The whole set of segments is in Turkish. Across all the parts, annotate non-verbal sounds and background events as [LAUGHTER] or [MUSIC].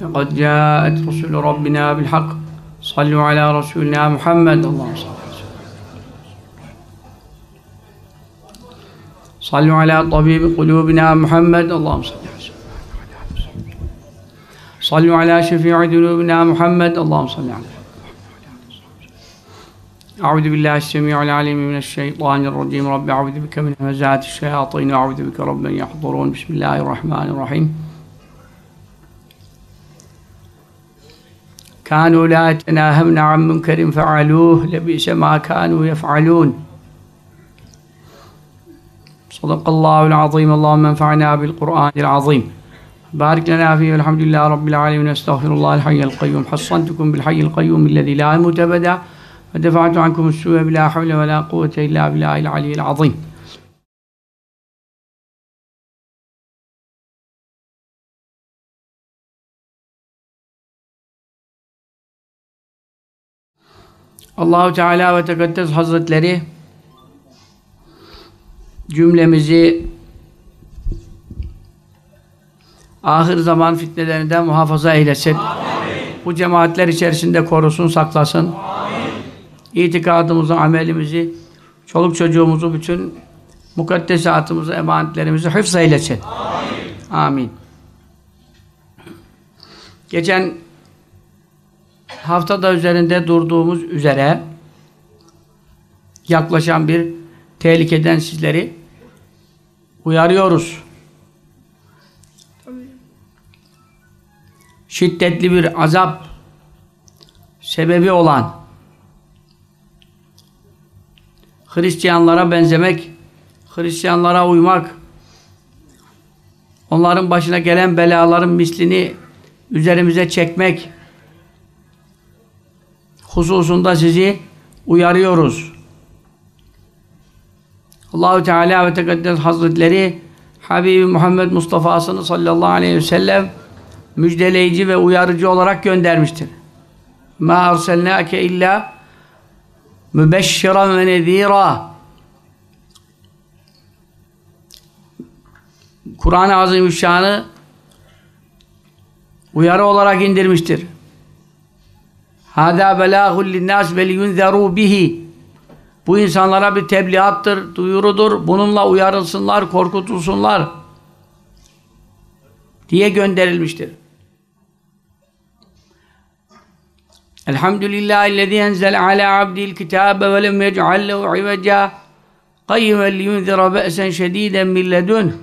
لقد جاءت رسل ربنا بالحق صلوا على رسولنا محمد اللهم صل صلوا على طبيب قلوبنا محمد اللهم صل صلوا على شفيع ذنوبنا محمد اللهم صل عليه أعوذ بالله السميع العليم من الشيطان الرجيم رب أعوذ بك من همزات الشياطين وأعوذ بك رب أن يحضرون بسم الله الرحمن الرحيم كانوا لا يتناهون عن منكر فعلوه لبئس ما كانوا يفعلون. صدق الله العظيم. اللهم انفعنا بالقرآن العظيم. بارك لنا فيه والحمد لله رب العالمين استغفر الله الحي القيوم. حصنتكم بالحي القيوم الذي لا يموت أبدا ودفعت عنكم السوء بلا حول ولا قوة إلا بالله العلي العظيم. Allahu Teala ve Tekaddes Hazretleri cümlemizi ahir zaman fitnelerinden muhafaza eylesin. Amin. Bu cemaatler içerisinde korusun, saklasın. Amin. İtikadımızı, amelimizi, çoluk çocuğumuzu, bütün mukaddesatımızı, emanetlerimizi hıfz eylesin. Amin. Amin. Geçen haftada üzerinde durduğumuz üzere yaklaşan bir tehlikeden sizleri uyarıyoruz. Şiddetli bir azap sebebi olan Hristiyanlara benzemek, Hristiyanlara uymak, onların başına gelen belaların mislini üzerimize çekmek hususunda sizi uyarıyoruz. Allahu Teala ve Tekaddes Hazretleri Habibi Muhammed Mustafa'sını sallallahu aleyhi ve sellem müjdeleyici ve uyarıcı olarak göndermiştir. Ma arselnake illa mübeşşiran ve nezira Kur'an-ı Azimüşşan'ı uyarı olarak indirmiştir. Hâdâ belâhul linnâs ve liyunzerû bihi Bu insanlara bir tebliğattır, duyurudur. Bununla uyarılsınlar, korkutulsunlar diye gönderilmiştir. Elhamdülillahillezî enzel alâ abdil kitâbe ve lem yec'al lehu ivecâ qayyimen liyunzira be'sen şedîden min ledun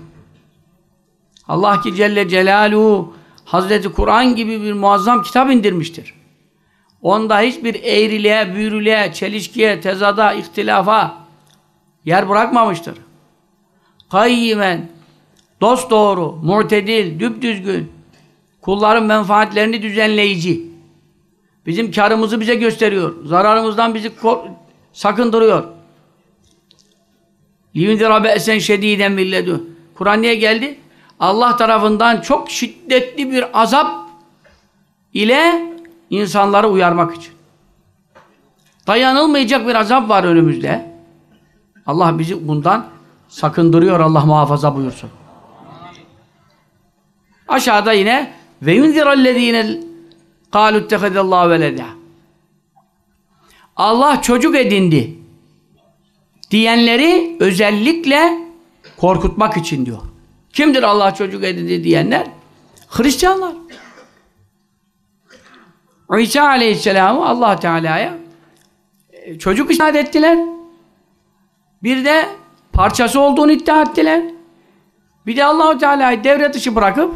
Allah ki Celle Celaluhu Hazreti Kur'an gibi bir muazzam kitap indirmiştir. Onda hiçbir eğriliğe, büyürülüğe, çelişkiye, tezada, ihtilafa yer bırakmamıştır. Kayyimen, dost doğru, muhtedil, düpdüzgün, kulların menfaatlerini düzenleyici, bizim karımızı bize gösteriyor, zararımızdan bizi sakındırıyor. لِيُنْذِرَ بَأْسًا شَد۪يدًا مِلَّدُ Kur'an niye geldi? Allah tarafından çok şiddetli bir azap ile insanları uyarmak için. Dayanılmayacak bir azap var önümüzde. Allah bizi bundan sakındırıyor. Allah muhafaza buyursun. Aşağıda yine ve yunzirallezine kalu ittehadallahu veleda Allah çocuk edindi diyenleri özellikle korkutmak için diyor. Kimdir Allah çocuk edindi diyenler? Hristiyanlar. İsa Aleyhisselam'ı Allah Teala'ya e, çocuk isnat ettiler. Bir de parçası olduğunu iddia ettiler. Bir de Allahu Teala'yı devre dışı bırakıp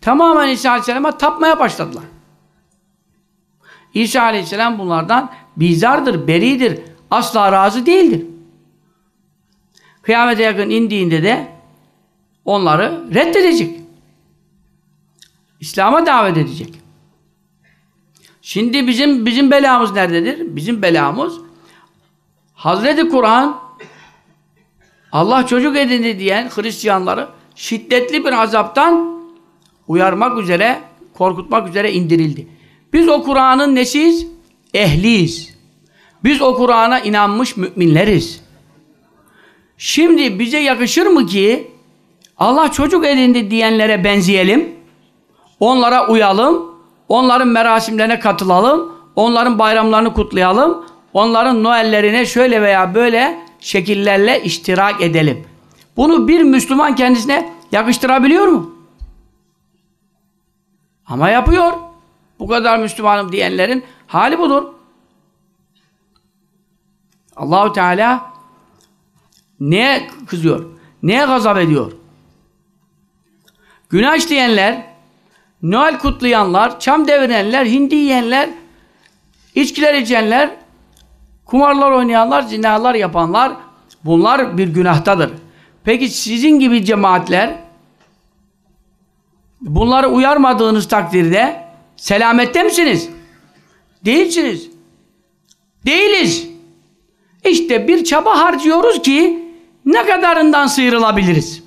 tamamen İsa Aleyhisselam'a tapmaya başladılar. İsa Aleyhisselam bunlardan bizardır, beridir, asla razı değildir. Kıyamete yakın indiğinde de onları reddedecek. İslam'a davet edecek. Şimdi bizim bizim belamız nerededir? Bizim belamız Hazreti Kur'an Allah çocuk edindi diyen Hristiyanları şiddetli bir azaptan uyarmak üzere, korkutmak üzere indirildi. Biz o Kur'an'ın nesiyiz? Ehliyiz. Biz o Kur'an'a inanmış müminleriz. Şimdi bize yakışır mı ki Allah çocuk edindi diyenlere benzeyelim, onlara uyalım, onların merasimlerine katılalım, onların bayramlarını kutlayalım, onların Noellerine şöyle veya böyle şekillerle iştirak edelim. Bunu bir Müslüman kendisine yakıştırabiliyor mu? Ama yapıyor. Bu kadar Müslümanım diyenlerin hali budur. Allahu Teala neye kızıyor? Neye gazap ediyor? Günah işleyenler, Noel kutlayanlar, çam devirenler, hindi yiyenler, içkiler içenler, kumarlar oynayanlar, zinalar yapanlar bunlar bir günahtadır. Peki sizin gibi cemaatler bunları uyarmadığınız takdirde selamette misiniz? Değilsiniz. Değiliz. İşte bir çaba harcıyoruz ki ne kadarından sıyrılabiliriz?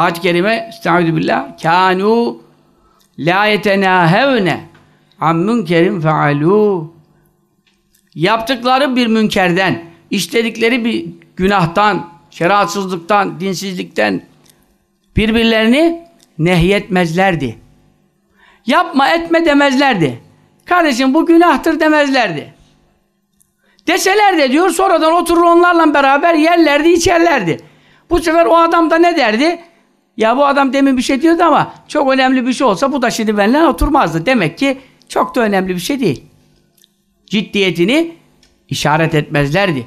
Ayet-i Kerime Estaizu billah Kânû lâ yetenâhevne an münkerin fealû Yaptıkları bir münkerden, işledikleri bir günahtan, şeriatsızlıktan, dinsizlikten birbirlerini nehyetmezlerdi. Yapma etme demezlerdi. Kardeşim bu günahtır demezlerdi. Deseler de diyor sonradan oturur onlarla beraber yerlerdi içerlerdi. Bu sefer o adam da ne derdi? Ya bu adam demin bir şey diyordu ama çok önemli bir şey olsa bu da şimdi benimle oturmazdı. Demek ki çok da önemli bir şey değil. Ciddiyetini işaret etmezlerdi.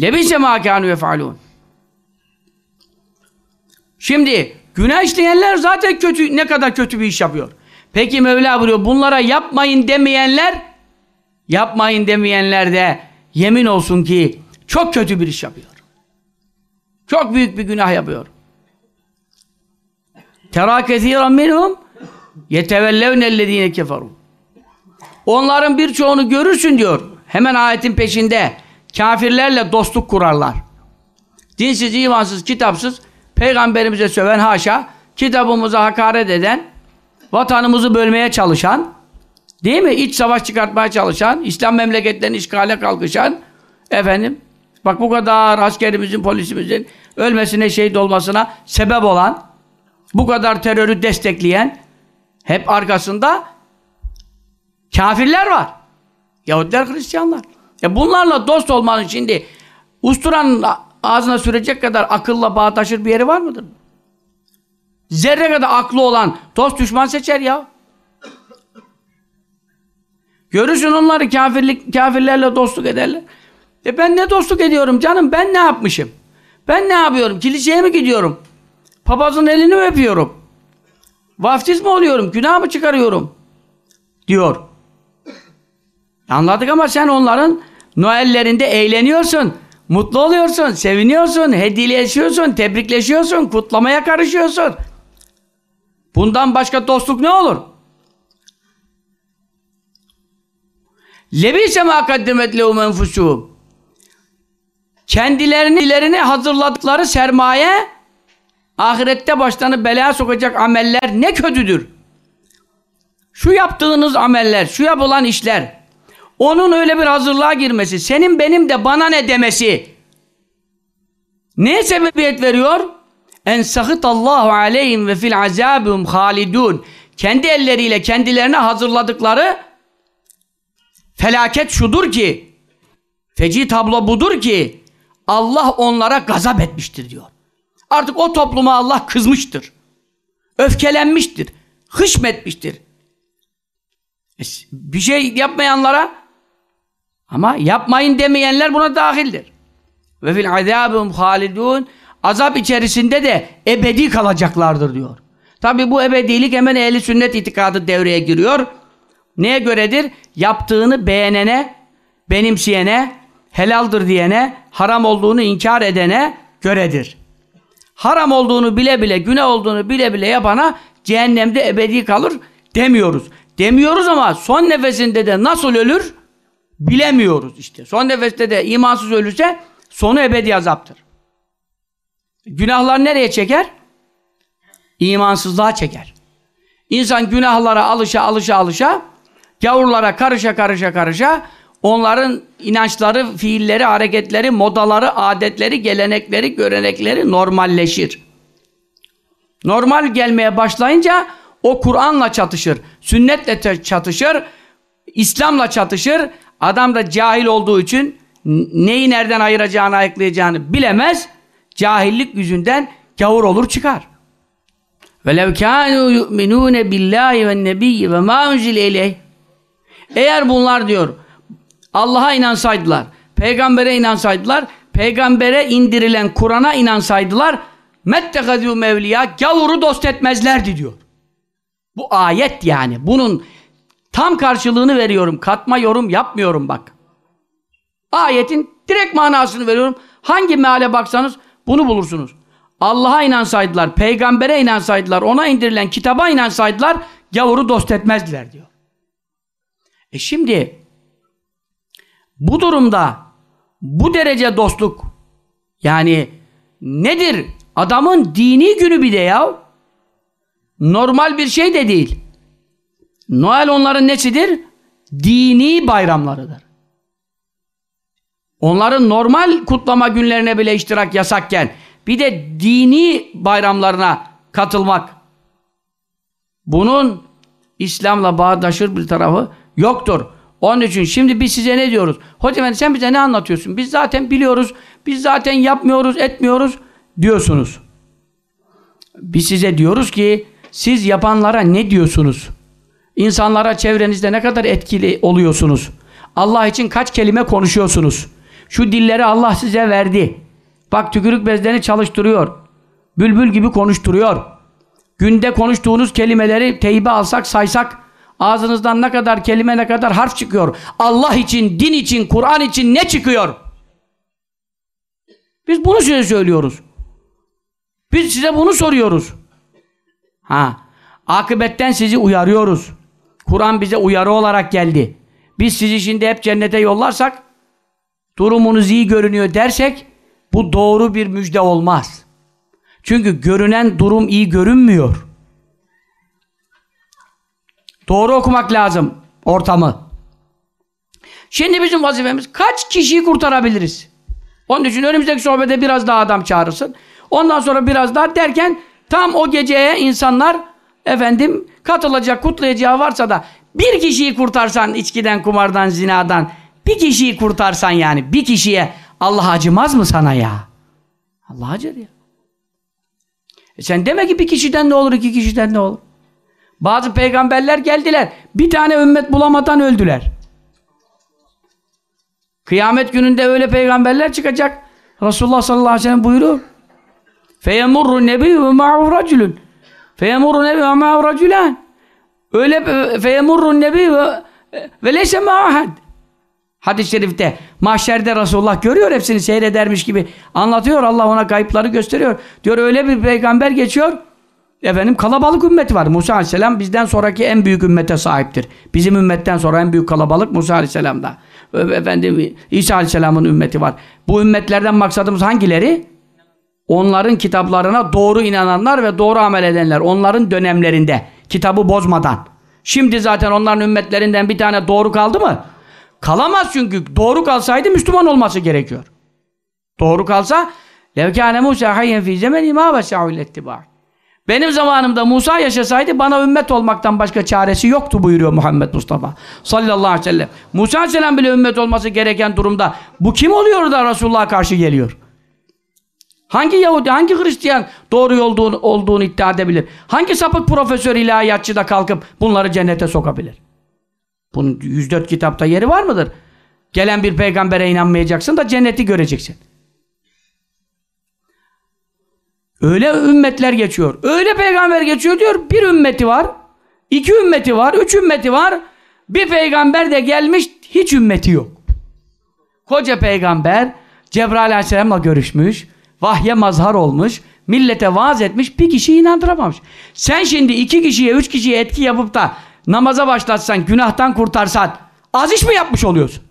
Lebise mâ kânû yef'alûn. Şimdi günah işleyenler zaten kötü ne kadar kötü bir iş yapıyor. Peki Mevla buyuruyor bunlara yapmayın demeyenler yapmayın demeyenler de yemin olsun ki çok kötü bir iş yapıyor. Çok büyük bir günah yapıyor. Terâ kethîran minhum yetevellevnellezîne keferû. Onların birçoğunu görürsün diyor. Hemen ayetin peşinde. Kafirlerle dostluk kurarlar. Dinsiz, imansız, kitapsız, peygamberimize söven haşa, kitabımıza hakaret eden, vatanımızı bölmeye çalışan, değil mi? İç savaş çıkartmaya çalışan, İslam memleketlerini işgale kalkışan, efendim, bak bu kadar askerimizin, polisimizin ölmesine, şehit olmasına sebep olan, bu kadar terörü destekleyen, hep arkasında kafirler var. Yahudiler, Hristiyanlar. E bunlarla dost olmanın şimdi usturanın ağzına sürecek kadar akılla bağ taşır bir yeri var mıdır? Zerre kadar aklı olan dost düşman seçer ya. Görürsün onları kafirlik, kafirlerle dostluk ederler. E ben ne dostluk ediyorum canım? Ben ne yapmışım? Ben ne yapıyorum? Kiliseye mi gidiyorum? Papazın elini mi öpüyorum? Vaftiz mi oluyorum? Günah mı çıkarıyorum? Diyor. Anladık ama sen onların Noellerinde eğleniyorsun. Mutlu oluyorsun, seviniyorsun, hediyeleşiyorsun, tebrikleşiyorsun, kutlamaya karışıyorsun. Bundan başka dostluk ne olur? Lebise ma kaddemet lehum enfusuhum. Kendilerini hazırladıkları sermaye ahirette başlarını belaya sokacak ameller ne kötüdür. Şu yaptığınız ameller, şu yapılan işler onun öyle bir hazırlığa girmesi, senin benim de bana ne demesi neye sebebiyet veriyor? En sahitallahu aleyhim ve fil azabihum halidun. Kendi elleriyle kendilerine hazırladıkları felaket şudur ki feci tablo budur ki Allah onlara gazap etmiştir diyor. Artık o topluma Allah kızmıştır. Öfkelenmiştir. Hışmetmiştir. E, bir şey yapmayanlara ama yapmayın demeyenler buna dahildir. Ve fil azabum halidun azap içerisinde de ebedi kalacaklardır diyor. Tabi bu ebedilik hemen ehli sünnet itikadı devreye giriyor. Neye göredir? Yaptığını beğenene, benimseyene, helaldir diyene, haram olduğunu inkar edene göredir. Haram olduğunu bile bile, günah olduğunu bile bile yapana cehennemde ebedi kalır demiyoruz. Demiyoruz ama son nefesinde de nasıl ölür bilemiyoruz işte. Son nefeste de imansız ölürse sonu ebedi azaptır. Günahlar nereye çeker? İmansızlığa çeker. İnsan günahlara alışa alışa alışa gavurlara karışa karışa karışa onların inançları, fiilleri, hareketleri, modaları, adetleri, gelenekleri, görenekleri normalleşir. Normal gelmeye başlayınca o Kur'an'la çatışır, sünnetle çatışır, İslam'la çatışır. Adam da cahil olduğu için neyi nereden ayıracağını, ayıklayacağını bilemez. Cahillik yüzünden gavur olur çıkar. وَلَوْ كَانُوا يُؤْمِنُونَ بِاللّٰهِ وَالنَّبِيِّ وَمَا اُنْزِلَ اِلَيْهِ Eğer bunlar diyor Allah'a inansaydılar, peygambere inansaydılar, peygambere indirilen Kur'an'a inansaydılar mettekazû mevliya gavuru dost etmezlerdi diyor. Bu ayet yani. Bunun tam karşılığını veriyorum. Katma yorum yapmıyorum bak. Ayetin direkt manasını veriyorum. Hangi meale baksanız bunu bulursunuz. Allah'a inansaydılar, peygambere inansaydılar, ona indirilen kitaba inansaydılar gavuru dost etmezdiler diyor. E şimdi bu durumda bu derece dostluk yani nedir? Adamın dini günü bir de ya. Normal bir şey de değil. Noel onların nesidir? Dini bayramlarıdır. Onların normal kutlama günlerine bile iştirak yasakken bir de dini bayramlarına katılmak bunun İslam'la bağdaşır bir tarafı yoktur. Onun için şimdi biz size ne diyoruz? Hocam sen bize ne anlatıyorsun? Biz zaten biliyoruz, biz zaten yapmıyoruz, etmiyoruz diyorsunuz. Biz size diyoruz ki siz yapanlara ne diyorsunuz? İnsanlara çevrenizde ne kadar etkili oluyorsunuz? Allah için kaç kelime konuşuyorsunuz? Şu dilleri Allah size verdi. Bak tükürük bezlerini çalıştırıyor. Bülbül gibi konuşturuyor. Günde konuştuğunuz kelimeleri teybe alsak saysak ağzınızdan ne kadar kelime ne kadar harf çıkıyor. Allah için, din için, Kur'an için ne çıkıyor? Biz bunu size söylüyoruz. Biz size bunu soruyoruz. Ha, akıbetten sizi uyarıyoruz. Kur'an bize uyarı olarak geldi. Biz sizi şimdi hep cennete yollarsak durumunuz iyi görünüyor dersek bu doğru bir müjde olmaz. Çünkü görünen durum iyi görünmüyor. Doğru okumak lazım ortamı. Şimdi bizim vazifemiz kaç kişiyi kurtarabiliriz? Onun için önümüzdeki sohbete biraz daha adam çağırırsın. Ondan sonra biraz daha derken tam o geceye insanlar efendim katılacak, kutlayacağı varsa da bir kişiyi kurtarsan içkiden, kumardan, zinadan bir kişiyi kurtarsan yani bir kişiye Allah acımaz mı sana ya? Allah acır ya. E sen deme ki bir kişiden ne olur, iki kişiden ne olur. Bazı peygamberler geldiler. Bir tane ümmet bulamadan öldüler. Kıyamet gününde öyle peygamberler çıkacak. Resulullah sallallahu aleyhi ve sellem buyuruyor. Feyemurru nebi ve ma'u raculun. Feyemurru nebi ve ma'u raculan. Öyle feyemurru nebi ve ve leyse ma'ahad. Hadis-i şerifte mahşerde Resulullah görüyor hepsini seyredermiş gibi anlatıyor. Allah ona kayıpları gösteriyor. Diyor öyle bir peygamber geçiyor. Efendim kalabalık ümmeti var. Musa Aleyhisselam bizden sonraki en büyük ümmete sahiptir. Bizim ümmetten sonra en büyük kalabalık Musa Aleyhisselam'da. Efendim İsa Aleyhisselam'ın ümmeti var. Bu ümmetlerden maksadımız hangileri? Onların kitaplarına doğru inananlar ve doğru amel edenler. Onların dönemlerinde. Kitabı bozmadan. Şimdi zaten onların ümmetlerinden bir tane doğru kaldı mı? Kalamaz çünkü. Doğru kalsaydı Müslüman olması gerekiyor. Doğru kalsa levkâne Musa hayyen fî zemeni mâ ettibâ. Benim zamanımda Musa yaşasaydı bana ümmet olmaktan başka çaresi yoktu buyuruyor Muhammed Mustafa sallallahu aleyhi ve sellem. Musa aleyhisselam bile ümmet olması gereken durumda bu kim oluyor da Resulullah'a karşı geliyor? Hangi Yahudi, hangi Hristiyan doğru yolduğunu, olduğunu iddia edebilir? Hangi sapık profesör ilahiyatçı da kalkıp bunları cennete sokabilir? Bunun 104 kitapta yeri var mıdır? Gelen bir peygambere inanmayacaksın da cenneti göreceksin. Öyle ümmetler geçiyor. Öyle peygamber geçiyor diyor. Bir ümmeti var. iki ümmeti var. Üç ümmeti var. Bir peygamber de gelmiş. Hiç ümmeti yok. Koca peygamber Cebrail aleyhisselamla görüşmüş. Vahye mazhar olmuş. millete vaaz etmiş, bir kişiyi inandıramamış. Sen şimdi iki kişiye, üç kişiye etki yapıp da namaza başlatsan, günahtan kurtarsan, az iş mi yapmış oluyorsun?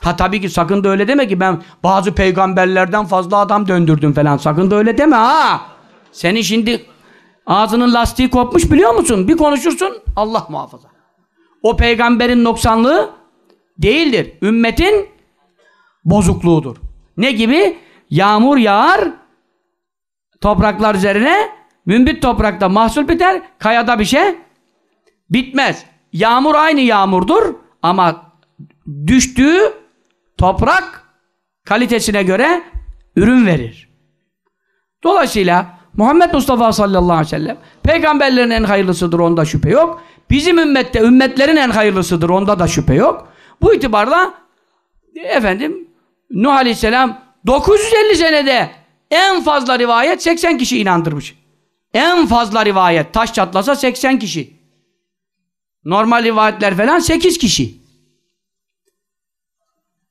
Ha tabii ki sakın da öyle deme ki ben bazı peygamberlerden fazla adam döndürdüm falan. Sakın da öyle deme ha. Senin şimdi ağzının lastiği kopmuş biliyor musun? Bir konuşursun Allah muhafaza. O peygamberin noksanlığı değildir. Ümmetin bozukluğudur. Ne gibi? Yağmur yağar topraklar üzerine mümbit toprakta mahsul biter, kayada bir şey bitmez. Yağmur aynı yağmurdur ama düştüğü toprak kalitesine göre ürün verir. Dolayısıyla Muhammed Mustafa sallallahu aleyhi ve sellem peygamberlerin en hayırlısıdır onda şüphe yok. Bizim ümmette ümmetlerin en hayırlısıdır onda da şüphe yok. Bu itibarla efendim Nuh aleyhisselam 950 senede en fazla rivayet 80 kişi inandırmış. En fazla rivayet taş çatlasa 80 kişi. Normal rivayetler falan 8 kişi.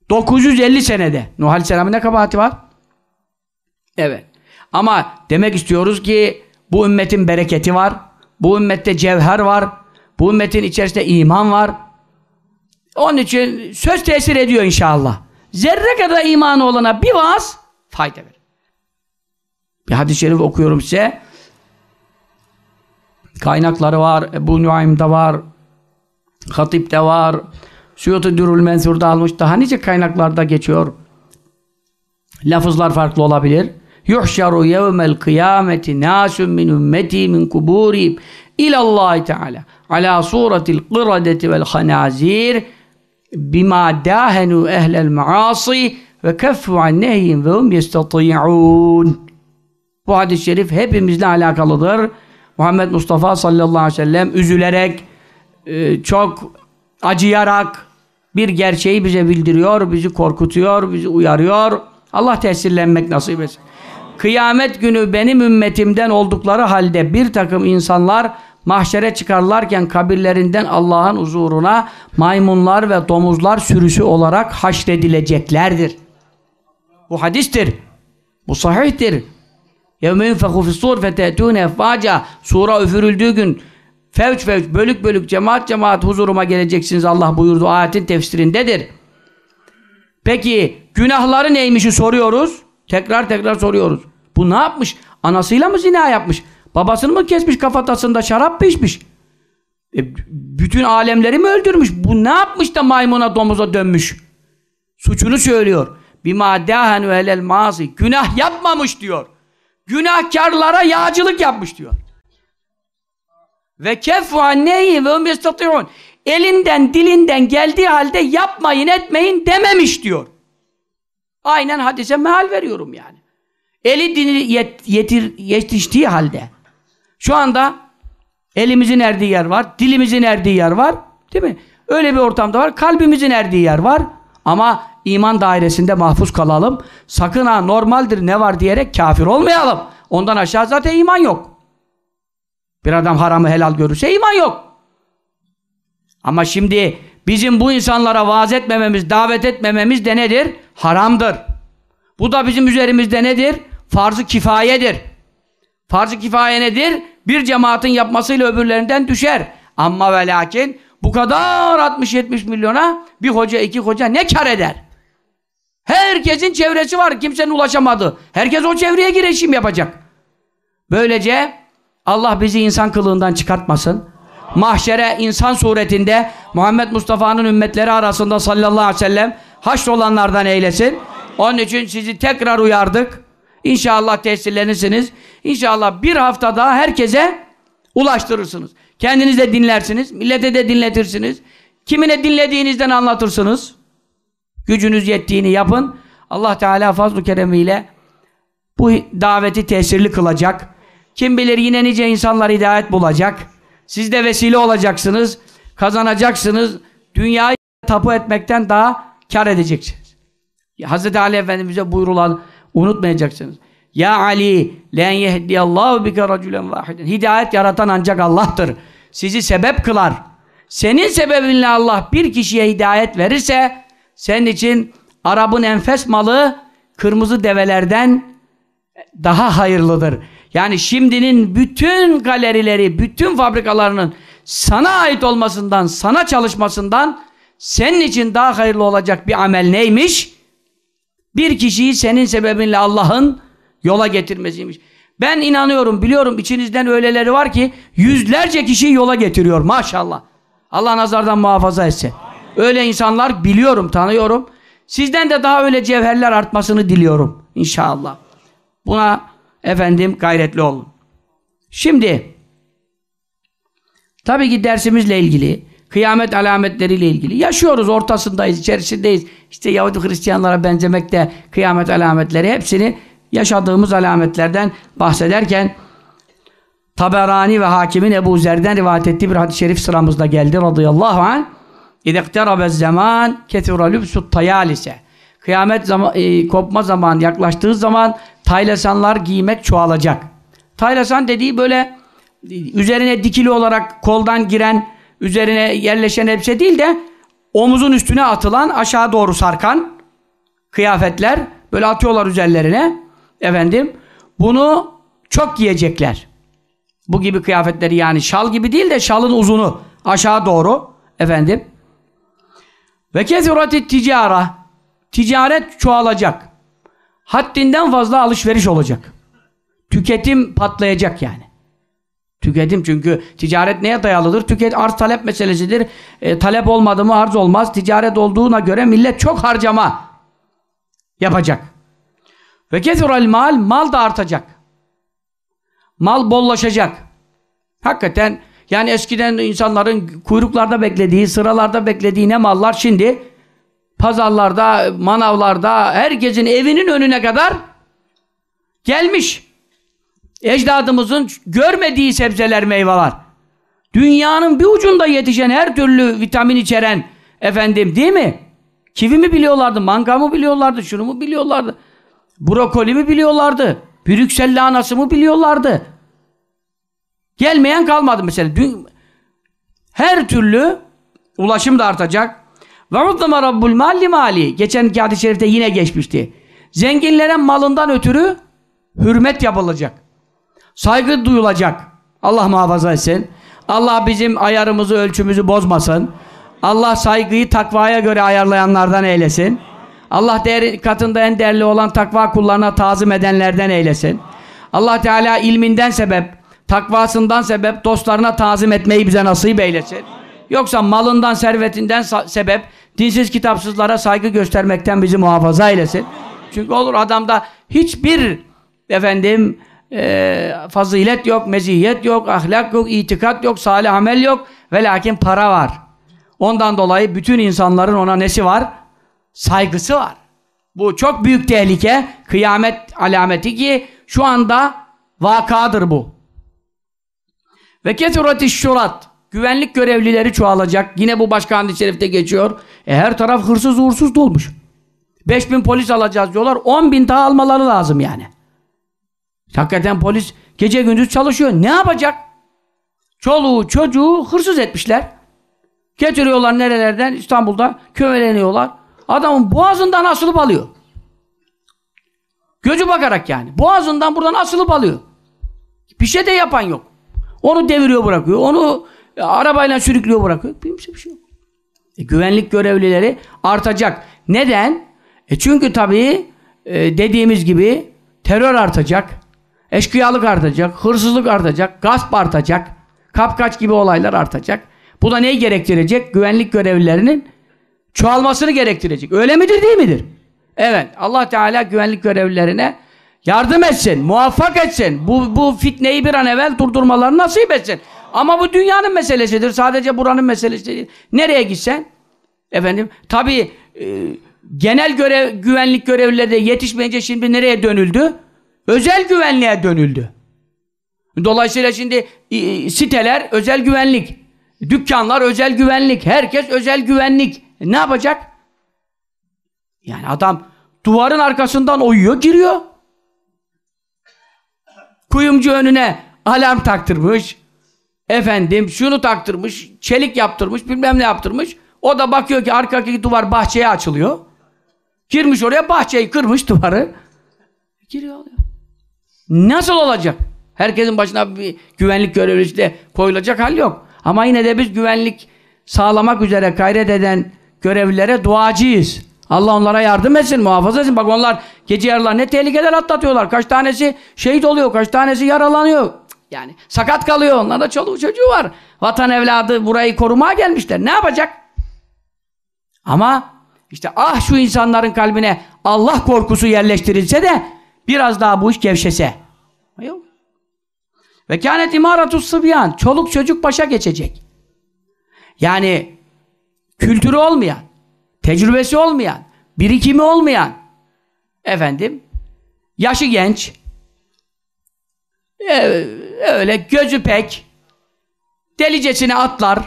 950 senede. Nuh Aleyhisselam'ın ne kabahati var? Evet. Ama demek istiyoruz ki bu ümmetin bereketi var. Bu ümmette cevher var. Bu ümmetin içerisinde iman var. Onun için söz tesir ediyor inşallah. Zerre kadar imanı olana bir vaaz fayda verir. Bir hadis-i şerif okuyorum size. Kaynakları var. Ebu Nuaym'da var. Hatip'te var. Suyutu Dürül Mensur'da almış. Daha nice kaynaklarda geçiyor. Lafızlar farklı olabilir. Yuhşaru yevmel kıyameti nasun min ümmeti min kuburihim ilallahi teala ala suratil qıradeti vel hanazir bima dahenu ehlel maasi ve keffu an nehyin ve hum yestati'un bu hadis-i şerif hepimizle alakalıdır. Muhammed Mustafa sallallahu aleyhi ve sellem üzülerek e, çok acıyarak bir gerçeği bize bildiriyor, bizi korkutuyor, bizi uyarıyor. Allah tesirlenmek nasip etsin. Kıyamet günü benim ümmetimden oldukları halde bir takım insanlar mahşere çıkarlarken kabirlerinden Allah'ın huzuruna maymunlar ve domuzlar sürüsü olarak haşredileceklerdir. Bu hadistir. Bu sahihtir. يَوْمَ يُنْفَخُ فِي الصُّورِ فَتَأْتُونَ اَفْوَاجًا Sura üfürüldüğü gün fevç fevç, bölük bölük, cemaat cemaat huzuruma geleceksiniz Allah buyurdu ayetin tefsirindedir. Peki günahları neymişi soruyoruz. Tekrar tekrar soruyoruz. Bu ne yapmış? Anasıyla mı zina yapmış? Babasını mı kesmiş kafatasında şarap mı içmiş? E, bütün alemleri mi öldürmüş? Bu ne yapmış da maymuna domuza dönmüş? Suçunu söylüyor. Bima dâhenü elel mâzi. Günah yapmamış diyor. Günahkarlara yağcılık yapmış diyor. Ve kefu anneyi ve um Elinden dilinden geldiği halde yapmayın etmeyin dememiş diyor. Aynen hadise meal veriyorum yani. Eli dini yet, yetir, yetiştiği halde. Şu anda elimizin erdiği yer var, dilimizin erdiği yer var. Değil mi? Öyle bir ortamda var. Kalbimizin erdiği yer var. Ama iman dairesinde mahfuz kalalım. Sakın ha normaldir ne var diyerek kafir olmayalım. Ondan aşağı zaten iman yok. Bir adam haramı helal görürse iman yok. Ama şimdi bizim bu insanlara vaaz etmememiz, davet etmememiz de nedir? Haramdır. Bu da bizim üzerimizde nedir? Farz-ı kifayedir. Farz-ı kifaye nedir? Bir cemaatin yapmasıyla öbürlerinden düşer. Ama ve lakin bu kadar 60-70 milyona bir hoca iki hoca ne kar eder? Herkesin çevresi var. Kimsenin ulaşamadı. Herkes o çevreye girişim yapacak. Böylece Allah bizi insan kılığından çıkartmasın. Mahşere insan suretinde Muhammed Mustafa'nın ümmetleri arasında sallallahu aleyhi ve sellem haşrolanlardan eylesin. Onun için sizi tekrar uyardık. İnşallah tesirlenirsiniz. İnşallah bir hafta daha herkese ulaştırırsınız. Kendiniz de dinlersiniz. Millete de dinletirsiniz. Kimine dinlediğinizden anlatırsınız. Gücünüz yettiğini yapın. Allah Teala fazl-ı keremiyle bu daveti tesirli kılacak. Kim bilir yine nice insanlar hidayet bulacak. Siz de vesile olacaksınız. Kazanacaksınız. Dünyayı tapu etmekten daha kar edeceksiniz. Hz. Ali Efendimiz'e buyurulan unutmayacaksınız. Ya Ali len yehdiyallahu bike raculen vahiden. Hidayet yaratan ancak Allah'tır. Sizi sebep kılar. Senin sebebinle Allah bir kişiye hidayet verirse senin için Arap'ın enfes malı kırmızı develerden daha hayırlıdır. Yani şimdinin bütün galerileri, bütün fabrikalarının sana ait olmasından, sana çalışmasından senin için daha hayırlı olacak bir amel neymiş? Bir kişiyi senin sebebinle Allah'ın yola getirmesiymiş. Ben inanıyorum, biliyorum içinizden öyleleri var ki yüzlerce kişiyi yola getiriyor maşallah. Allah nazardan muhafaza etsin. Öyle insanlar biliyorum, tanıyorum. Sizden de daha öyle cevherler artmasını diliyorum inşallah. Buna efendim gayretli olun. Şimdi tabii ki dersimizle ilgili kıyamet alametleriyle ilgili yaşıyoruz, ortasındayız, içerisindeyiz. İşte Yahudi Hristiyanlara benzemekte kıyamet alametleri hepsini yaşadığımız alametlerden bahsederken Taberani ve Hakim'in Ebu Zer'den rivayet ettiği bir hadis-i şerif sıramızda geldi radıyallahu anh. İdekterabez zaman kethura lübsut tayalise. Kıyamet zaman, e, kopma zaman yaklaştığı zaman taylasanlar giymek çoğalacak. Taylasan dediği böyle üzerine dikili olarak koldan giren, üzerine yerleşen elbise değil de omuzun üstüne atılan, aşağı doğru sarkan kıyafetler böyle atıyorlar üzerlerine. Efendim, bunu çok giyecekler. Bu gibi kıyafetleri yani şal gibi değil de şalın uzunu aşağı doğru efendim. Ve kezurati ticara ticaret çoğalacak. Haddinden fazla alışveriş olacak. Tüketim patlayacak yani. Tüketim çünkü ticaret neye dayalıdır? Tüket arz talep meselesidir. E, talep olmadı mı arz olmaz. Ticaret olduğuna göre millet çok harcama yapacak. Ve kezural mal mal da artacak. Mal bollaşacak. Hakikaten yani eskiden insanların kuyruklarda beklediği, sıralarda beklediği ne mallar şimdi pazarlarda, manavlarda, herkesin evinin önüne kadar gelmiş. Ecdadımızın görmediği sebzeler, meyveler. Dünyanın bir ucunda yetişen her türlü vitamin içeren efendim değil mi? Kivi mi biliyorlardı, manga mı biliyorlardı, şunu mu biliyorlardı? Brokoli mi biliyorlardı? Brüksel lahanası mı biliyorlardı? Gelmeyen kalmadı mesela. Dün, her türlü ulaşım da artacak. Ve uzzama rabbul malli mali. Geçen hadis-i şerifte yine geçmişti. Zenginlere malından ötürü hürmet yapılacak. Saygı duyulacak. Allah muhafaza etsin. Allah bizim ayarımızı, ölçümüzü bozmasın. Allah saygıyı takvaya göre ayarlayanlardan eylesin. Allah değeri katında en değerli olan takva kullarına tazim edenlerden eylesin. Allah Teala ilminden sebep, takvasından sebep dostlarına tazim etmeyi bize nasip eylesin. Yoksa malından, servetinden sebep dinsiz kitapsızlara saygı göstermekten bizi muhafaza eylesin. Çünkü olur adamda hiçbir efendim e, fazilet yok, meziyet yok, ahlak yok, itikat yok, salih amel yok ve lakin para var. Ondan dolayı bütün insanların ona nesi var? Saygısı var. Bu çok büyük tehlike, kıyamet alameti ki şu anda vakadır bu. Ve kesurati şurat güvenlik görevlileri çoğalacak. Yine bu başka hadis-i şerifte geçiyor. E her taraf hırsız uğursuz dolmuş. 5000 polis alacağız diyorlar. 10 bin daha almaları lazım yani. Hakikaten polis gece gündüz çalışıyor. Ne yapacak? Çoluğu çocuğu hırsız etmişler. Getiriyorlar nerelerden? İstanbul'da kömeleniyorlar. Adamın boğazından asılıp alıyor. Gözü bakarak yani. Boğazından buradan asılıp alıyor. Bir şey de yapan yok. Onu deviriyor bırakıyor. Onu arabayla sürüklüyor bırakıyor. Bir şey yok. E, güvenlik görevlileri artacak. Neden? E çünkü tabii e, dediğimiz gibi terör artacak. Eşkıyalık artacak. Hırsızlık artacak. Gasp artacak. Kapkaç gibi olaylar artacak. Bu da neyi gerektirecek? Güvenlik görevlilerinin çoğalmasını gerektirecek. Öyle midir değil midir? Evet. Allah Teala güvenlik görevlilerine yardım etsin, muvaffak etsin. Bu, bu fitneyi bir an evvel durdurmalarını nasip etsin. Ama bu dünyanın meselesidir. Sadece buranın meselesi değil. Nereye gitsen efendim tabi e, genel görev güvenlik görevlileri de yetişmeyince şimdi nereye dönüldü? Özel güvenliğe dönüldü. Dolayısıyla şimdi e, siteler özel güvenlik. Dükkanlar özel güvenlik. Herkes özel güvenlik. E, ne yapacak? Yani adam duvarın arkasından oyuyor, giriyor. Kuyumcu önüne alarm taktırmış. Efendim şunu taktırmış, çelik yaptırmış, bilmem ne yaptırmış. O da bakıyor ki arkadaki duvar bahçeye açılıyor. Girmiş oraya bahçeyi kırmış duvarı. Giriyor alıyor. Nasıl olacak? Herkesin başına bir güvenlik görevlisi de koyulacak hal yok. Ama yine de biz güvenlik sağlamak üzere gayret eden görevlilere duacıyız. Allah onlara yardım etsin, muhafaza etsin. Bak onlar gece yarılar ne tehlikeler atlatıyorlar. Kaç tanesi şehit oluyor, kaç tanesi yaralanıyor. Yani sakat kalıyor. Onlarda çoluğu çocuğu var. Vatan evladı burayı korumaya gelmişler. Ne yapacak? Ama işte ah şu insanların kalbine Allah korkusu yerleştirilse de biraz daha bu iş gevşese. Yok. Ve kânet imaratus sıbyan. Çoluk çocuk başa geçecek. Yani kültürü olmayan, tecrübesi olmayan, birikimi olmayan efendim yaşı genç e, öyle gözü pek delicesine atlar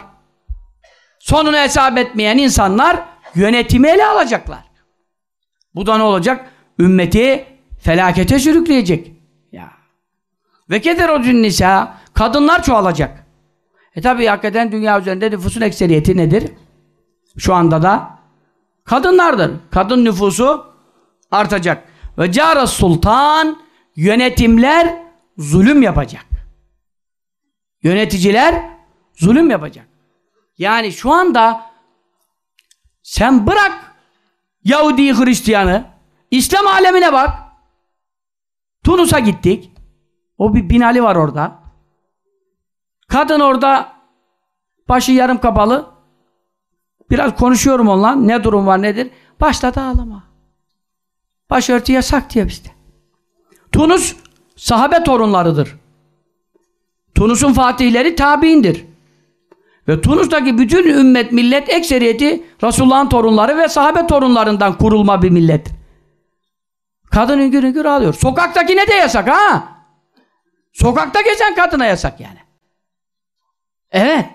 sonunu hesap etmeyen insanlar yönetimi ele alacaklar. Bu da ne olacak? Ümmeti felakete sürükleyecek. Ya. Ve kederocun nisa kadınlar çoğalacak. E tabi hakikaten dünya üzerinde nüfusun ekseriyeti nedir? Şu anda da kadınlardır. Kadın nüfusu artacak. Ve cara sultan yönetimler zulüm yapacak. Yöneticiler zulüm yapacak. Yani şu anda sen bırak Yahudi Hristiyanı İslam alemine bak. Tunus'a gittik. O bir binali var orada. Kadın orada başı yarım kapalı. Biraz konuşuyorum onunla. Ne durum var nedir? Başladı ağlama. Başörtü yasak diye bizde. Tunus sahabe torunlarıdır. Tunus'un fatihleri tabiindir. Ve Tunus'taki bütün ümmet, millet ekseriyeti Resulullah'ın torunları ve sahabe torunlarından kurulma bir millet. Kadın üngür üngür ağlıyor. Sokaktakine de yasak ha. Sokakta gezen kadına yasak yani. Evet.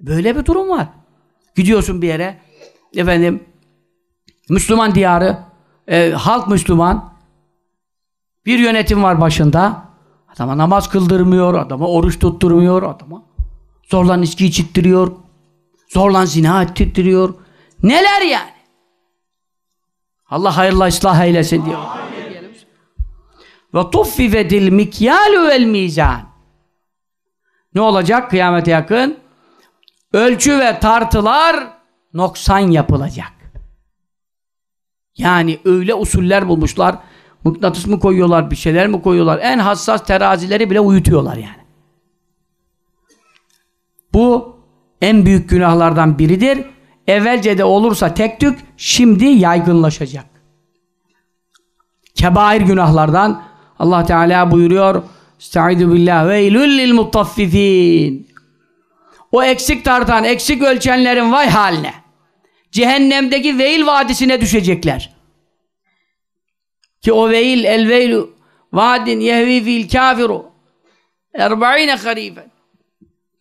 Böyle bir durum var. Gidiyorsun bir yere. Efendim Müslüman diyarı e, halk Müslüman bir yönetim var başında. Adama namaz kıldırmıyor, adama oruç tutturmuyor, adama zorla içki içittiriyor, zorla zina ettirtiyor. Neler yani? Allah hayırlı ıslah eylesin diyor. Ve tuffifetil mikyalu vel mizan. Ne olacak kıyamete yakın? Ölçü ve tartılar noksan yapılacak. Yani öyle usuller bulmuşlar. Mıknatıs mı koyuyorlar, bir şeyler mi koyuyorlar? En hassas terazileri bile uyutuyorlar yani. Bu en büyük günahlardan biridir. Evvelce de olursa tek tük, şimdi yaygınlaşacak. Kebair günahlardan Allah Teala buyuruyor Estaizu billah veylül lil mutaffifin O eksik tartan, eksik ölçenlerin vay haline. Cehennemdeki Veil vadisine düşecekler. Ki o Veil, el Veilu vadin yehvi fil kafiru erba'ine harifen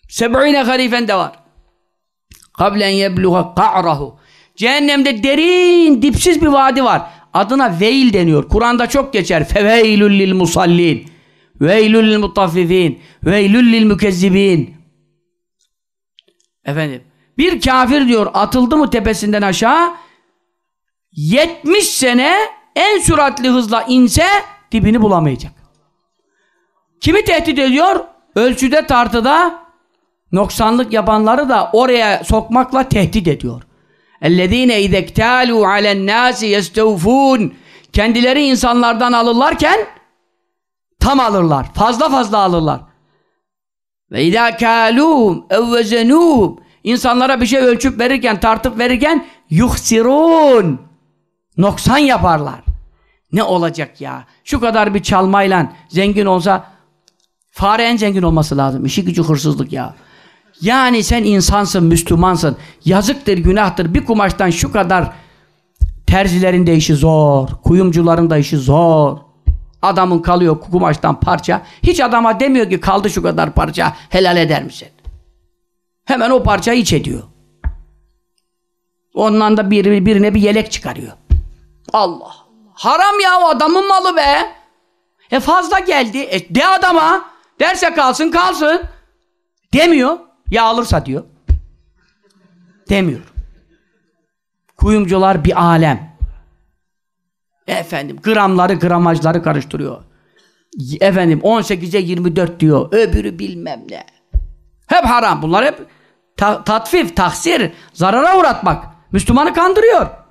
seb'ine harifen de var. Kablen yebluha ka'rahu Cehennemde derin, dipsiz bir vadi var. Adına Veil deniyor. Kur'an'da çok geçer. Feveylül lil musallin. Veylül lil mutaffifin. Veylül lil mükezzibin. Efendim. Bir kafir diyor atıldı mı tepesinden aşağı 70 sene en süratli hızla inse dibini bulamayacak. Kimi tehdit ediyor? Ölçüde tartıda noksanlık yapanları da oraya sokmakla tehdit ediyor. اَلَّذ۪ينَ اِذَا اكْتَالُوا عَلَى النَّاسِ يَسْتَوْفُونَ Kendileri insanlardan alırlarken tam alırlar. Fazla fazla alırlar. Ve اِذَا كَالُوهُمْ اَوَّزَنُوهُمْ İnsanlara bir şey ölçüp verirken, tartıp verirken yuhsirun noksan yaparlar. Ne olacak ya? Şu kadar bir çalmayla zengin olsa fare en zengin olması lazım. İşi gücü hırsızlık ya. Yani sen insansın, Müslümansın. Yazıktır, günahtır. Bir kumaştan şu kadar terzilerin de işi zor. Kuyumcuların da işi zor. Adamın kalıyor kumaştan parça. Hiç adama demiyor ki kaldı şu kadar parça helal eder misin? Hemen o parçayı iç ediyor. Ondan da bir, birine bir yelek çıkarıyor. Allah. Haram ya o adamın malı be. E fazla geldi. E de adama. Derse kalsın kalsın. Demiyor. Ya alırsa diyor. Demiyor. Kuyumcular bir alem. Efendim gramları gramajları karıştırıyor. efendim 18'e 24 diyor. Öbürü bilmem ne. Hep haram. Bunlar hep ta tatfif, taksir, zarara uğratmak. Müslümanı kandırıyor.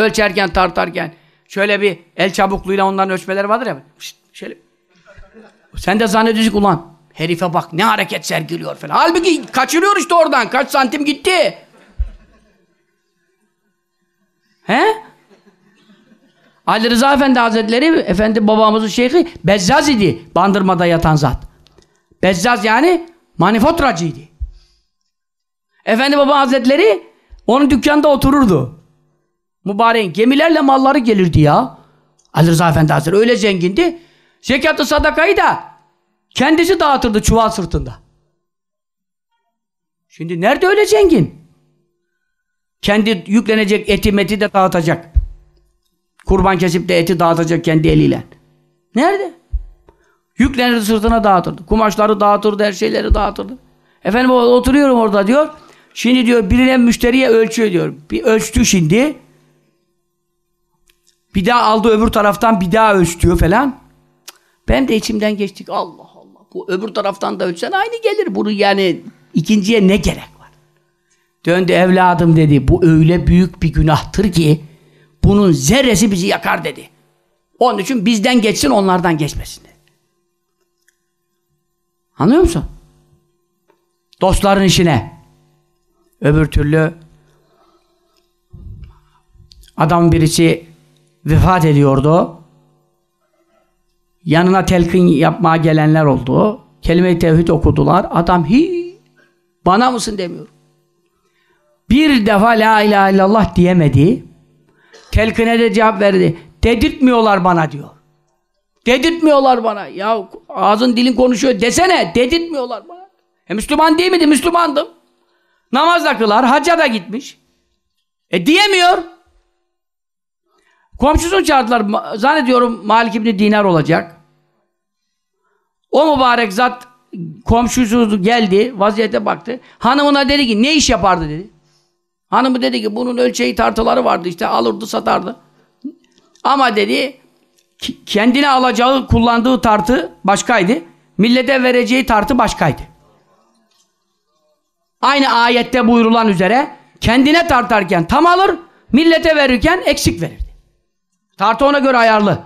Ölçerken, tartarken şöyle bir el çabukluğuyla onların ölçmeleri vardır ya. Şişt, şöyle. Sen de zannediyorsun ulan herife bak ne hareket sergiliyor falan. Halbuki kaçırıyor işte oradan. Kaç santim gitti. He? Ali Rıza Efendi Hazretleri, Efendi babamızın şeyhi Bezzaz idi. Bandırmada yatan zat. Bezzaz yani manifaturacıydı. Efendi Baba Hazretleri onun dükkanda otururdu. Mübareğin gemilerle malları gelirdi ya. Ali Rıza Efendi Hazretleri öyle zengindi. Zekatı sadakayı da kendisi dağıtırdı çuval sırtında. Şimdi nerede öyle zengin? Kendi yüklenecek eti meti de dağıtacak. Kurban kesip de eti dağıtacak kendi eliyle. Nerede? Yüklenirdi sırtına dağıtırdı. Kumaşları dağıtırdı, her şeyleri dağıtırdı. Efendim oturuyorum orada diyor. Şimdi diyor birine müşteriye ölçüyor diyor. Bir ölçtü şimdi. Bir daha aldı öbür taraftan bir daha ölçtüyor falan. Ben de içimden geçtik. Allah Allah. Bu öbür taraftan da ölçsen aynı gelir. Bunu yani ikinciye ne gerek var? Döndü evladım dedi. Bu öyle büyük bir günahtır ki bunun zerresi bizi yakar dedi. Onun için bizden geçsin onlardan geçmesin dedi. Anlıyor musun? Dostların işine. Öbür türlü adam birisi vefat ediyordu. Yanına telkin yapmaya gelenler oldu. Kelime-i tevhid okudular. Adam hi bana mısın demiyor. Bir defa la ilahe illallah diyemedi. Telkine de cevap verdi. Dedirtmiyorlar bana diyor. Dedirtmiyorlar bana. Ya ağzın dilin konuşuyor desene. Dedirtmiyorlar bana. E Müslüman değil miydi? Müslümandım. Namaz da kılar. Hacca da gitmiş. E diyemiyor. Komşusunu çağırdılar. Zannediyorum Malik İbni Dinar olacak. O mübarek zat komşusu geldi. Vaziyete baktı. Hanımına dedi ki ne iş yapardı dedi. Hanımı dedi ki bunun ölçeği tartıları vardı işte alırdı satardı. Ama dedi kendine alacağı kullandığı tartı başkaydı. Millete vereceği tartı başkaydı. Aynı ayette buyurulan üzere kendine tartarken tam alır, millete verirken eksik verirdi. Tartı ona göre ayarlı.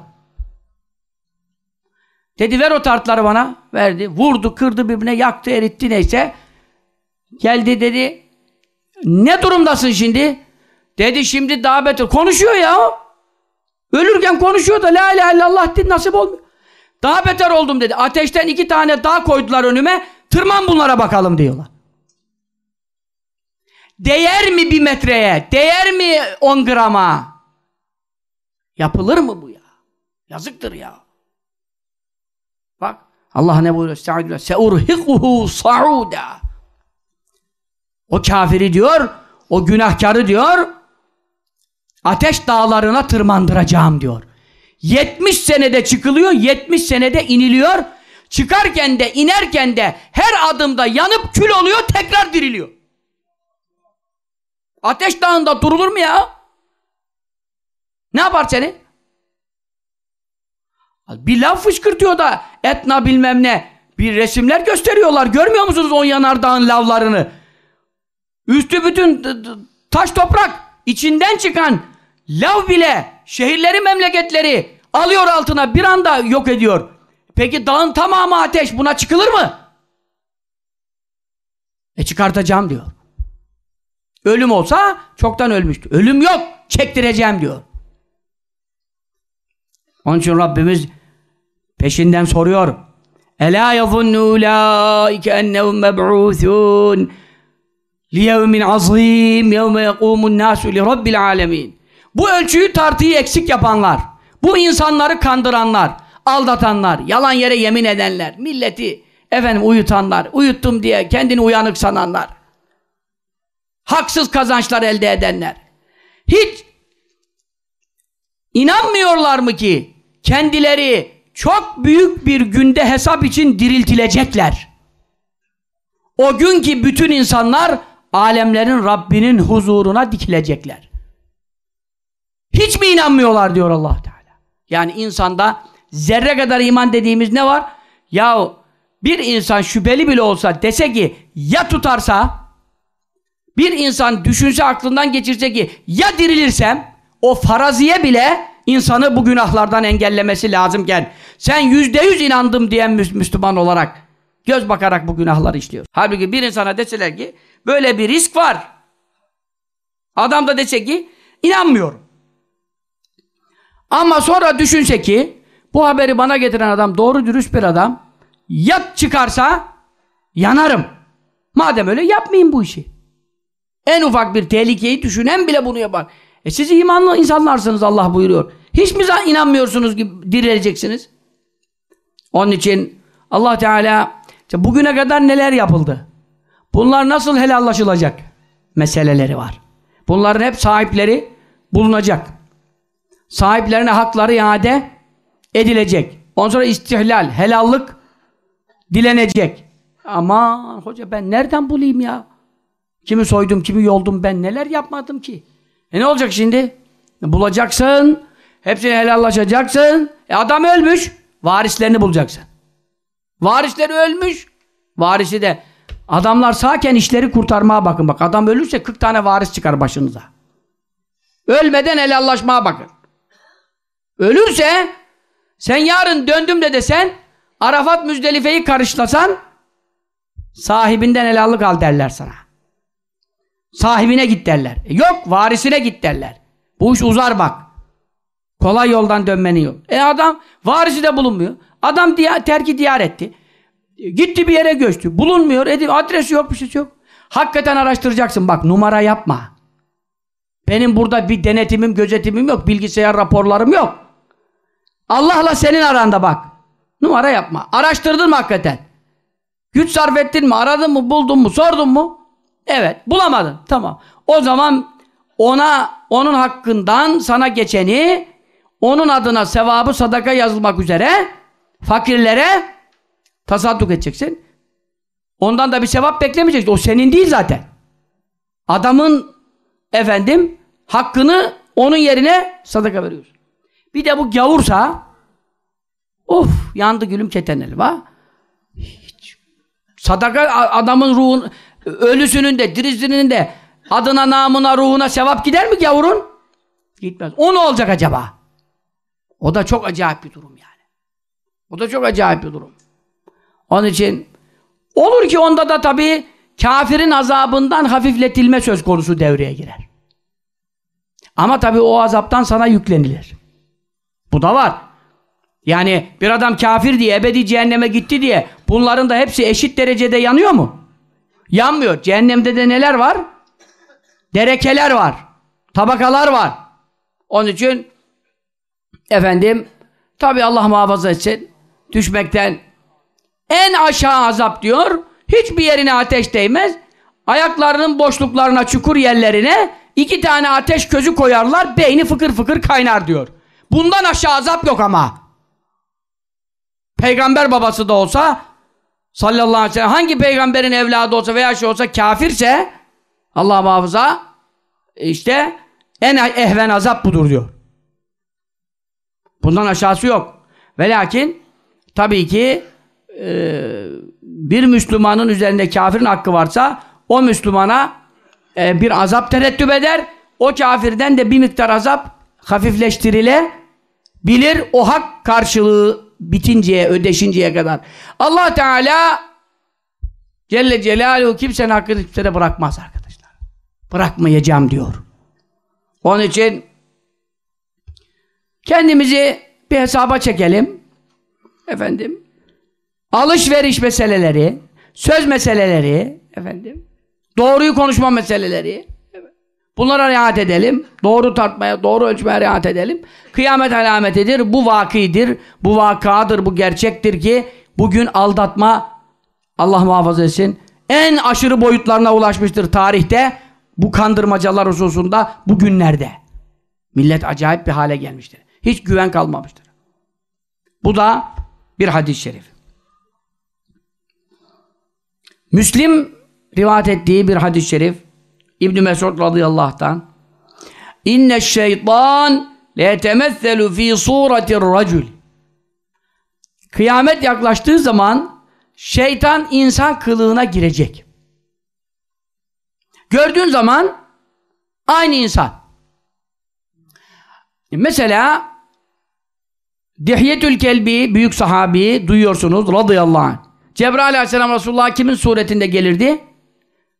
Dedi ver o tartları bana. Verdi. Vurdu, kırdı birbirine, yaktı, eritti neyse. Geldi dedi ne durumdasın şimdi? Dedi şimdi daha beter. Konuşuyor ya. Ölürken konuşuyor da la ilahe illallah dedi nasip olmuyor. Daha beter oldum dedi. Ateşten iki tane daha koydular önüme. Tırman bunlara bakalım diyorlar. Değer mi bir metreye? Değer mi on grama? Yapılır mı bu ya? Yazıktır ya. Bak Allah ne buyuruyor? Seurhikuhu sauda. O kafiri diyor, o günahkarı diyor, ateş dağlarına tırmandıracağım diyor. 70 senede çıkılıyor, 70 senede iniliyor. Çıkarken de, inerken de her adımda yanıp kül oluyor, tekrar diriliyor. Ateş dağında durulur mu ya? Ne yapar seni? Bir laf fışkırtıyor da etna bilmem ne. Bir resimler gösteriyorlar. Görmüyor musunuz o yanardağın lavlarını? Üstü bütün taş toprak içinden çıkan lav bile şehirleri memleketleri alıyor altına bir anda yok ediyor. Peki dağın tamamı ateş buna çıkılır mı? E çıkartacağım diyor. Ölüm olsa çoktan ölmüştü. Ölüm yok çektireceğim diyor. Onun için Rabbimiz peşinden soruyor. Ela yazunnu ulaike ennehum meb'uthun li yevmin azim yevme yekumun nasu li rabbil alemin. Bu ölçüyü tartıyı eksik yapanlar, bu insanları kandıranlar, aldatanlar, yalan yere yemin edenler, milleti efendim uyutanlar, uyuttum diye kendini uyanık sananlar, haksız kazançlar elde edenler. Hiç inanmıyorlar mı ki kendileri çok büyük bir günde hesap için diriltilecekler? O gün ki bütün insanlar alemlerin Rabbinin huzuruna dikilecekler. Hiç mi inanmıyorlar diyor allah Teala. Yani insanda Zerre kadar iman dediğimiz ne var? Yahu bir insan şüpheli bile olsa dese ki ya tutarsa bir insan düşünse aklından geçirse ki ya dirilirsem o faraziye bile insanı bu günahlardan engellemesi lazımken sen yüzde yüz inandım diyen Müslüman olarak göz bakarak bu günahları işliyor. Halbuki bir insana deseler ki böyle bir risk var. Adam da dese ki inanmıyorum. Ama sonra düşünse ki bu haberi bana getiren adam doğru dürüst bir adam ya çıkarsa yanarım. Madem öyle yapmayayım bu işi. En ufak bir tehlikeyi düşünen bile bunu yapar. E siz imanlı insanlarsınız Allah buyuruyor. Hiç mi inanmıyorsunuz gibi dirileceksiniz? Onun için Allah Teala işte bugüne kadar neler yapıldı? Bunlar nasıl helallaşılacak? Meseleleri var. Bunların hep sahipleri bulunacak. Sahiplerine hakları iade edilecek. Ondan sonra istihlal, helallık dilenecek. Aman hoca ben nereden bulayım ya? Kimi soydum, kimi yoldum ben neler yapmadım ki? E ne olacak şimdi? Bulacaksın, hepsini helallaşacaksın. E adam ölmüş, varislerini bulacaksın. Varisleri ölmüş, varisi de adamlar sağken işleri kurtarmaya bakın. Bak adam ölürse 40 tane varis çıkar başınıza. Ölmeden helallaşmaya bakın. Ölürse sen yarın döndüm de desen Arafat Müzdelife'yi karışlasan sahibinden helallik al derler sana. Sahibine git derler. E yok varisine git derler. Bu iş uzar bak. Kolay yoldan dönmenin yok. E adam varisi de bulunmuyor. Adam diya, terki diyar etti. E, gitti bir yere göçtü. Bulunmuyor. Edip, adresi yok bir şey yok. Hakikaten araştıracaksın. Bak numara yapma. Benim burada bir denetimim, gözetimim yok. Bilgisayar raporlarım yok. Allah'la senin aranda bak. Numara yapma. Araştırdın mı hakikaten? Güç sarf ettin mi? Aradın mı? Buldun mu? Sordun mu? Evet. Bulamadın. Tamam. O zaman ona, onun hakkından sana geçeni onun adına sevabı sadaka yazılmak üzere fakirlere tasadduk edeceksin. Ondan da bir sevap beklemeyeceksin. O senin değil zaten. Adamın efendim hakkını onun yerine sadaka veriyorsun. Bir de bu gavursa of yandı gülüm keten elva. Sadaka adamın ruhun ölüsünün de dirisinin de adına namına ruhuna sevap gider mi gavurun? Gitmez. O ne olacak acaba? O da çok acayip bir durum yani. O da çok acayip bir durum. Onun için olur ki onda da tabii kafirin azabından hafifletilme söz konusu devreye girer. Ama tabii o azaptan sana yüklenilir. Bu da var. Yani bir adam kafir diye ebedi cehenneme gitti diye bunların da hepsi eşit derecede yanıyor mu? Yanmıyor. Cehennemde de neler var? Derekeler var. Tabakalar var. Onun için efendim tabi Allah muhafaza etsin düşmekten en aşağı azap diyor. Hiçbir yerine ateş değmez. Ayaklarının boşluklarına, çukur yerlerine iki tane ateş közü koyarlar. Beyni fıkır fıkır kaynar diyor. Bundan aşağı azap yok ama. Peygamber babası da olsa sallallahu aleyhi ve sellem hangi peygamberin evladı olsa veya şey olsa kafirse Allah muhafaza işte en ehven azap budur diyor. Bundan aşağısı yok. Ve lakin tabii ki e, bir Müslümanın üzerinde kafirin hakkı varsa o Müslümana e, bir azap terettüp eder. O kafirden de bir miktar azap hafifleştirile bilir o hak karşılığı bitinceye, ödeşinceye kadar. Allah Teala Celle Celaluhu kimsenin hakkını kimsede bırakmaz arkadaşlar. Bırakmayacağım diyor. Onun için kendimizi bir hesaba çekelim. Efendim alışveriş meseleleri, söz meseleleri, efendim doğruyu konuşma meseleleri, Bunlara riayet edelim. Doğru tartmaya, doğru ölçmeye riayet edelim. Kıyamet alametidir. Bu vakidir. Bu vakadır. Bu gerçektir ki bugün aldatma Allah muhafaza etsin. En aşırı boyutlarına ulaşmıştır tarihte. Bu kandırmacalar hususunda bugünlerde. Millet acayip bir hale gelmiştir. Hiç güven kalmamıştır. Bu da bir hadis-i şerif. Müslim rivayet ettiği bir hadis-i şerif İbn Mesud radıyallahu anh İnne şeytan le temesselu fi suratir racul kıyamet yaklaştığı zaman şeytan insan kılığına girecek. Gördüğün zaman aynı insan. Mesela Dihyetül Kelbi büyük sahabi duyuyorsunuz radıyallahu anh. Cebrail aleyhisselam Resulullah kimin suretinde gelirdi?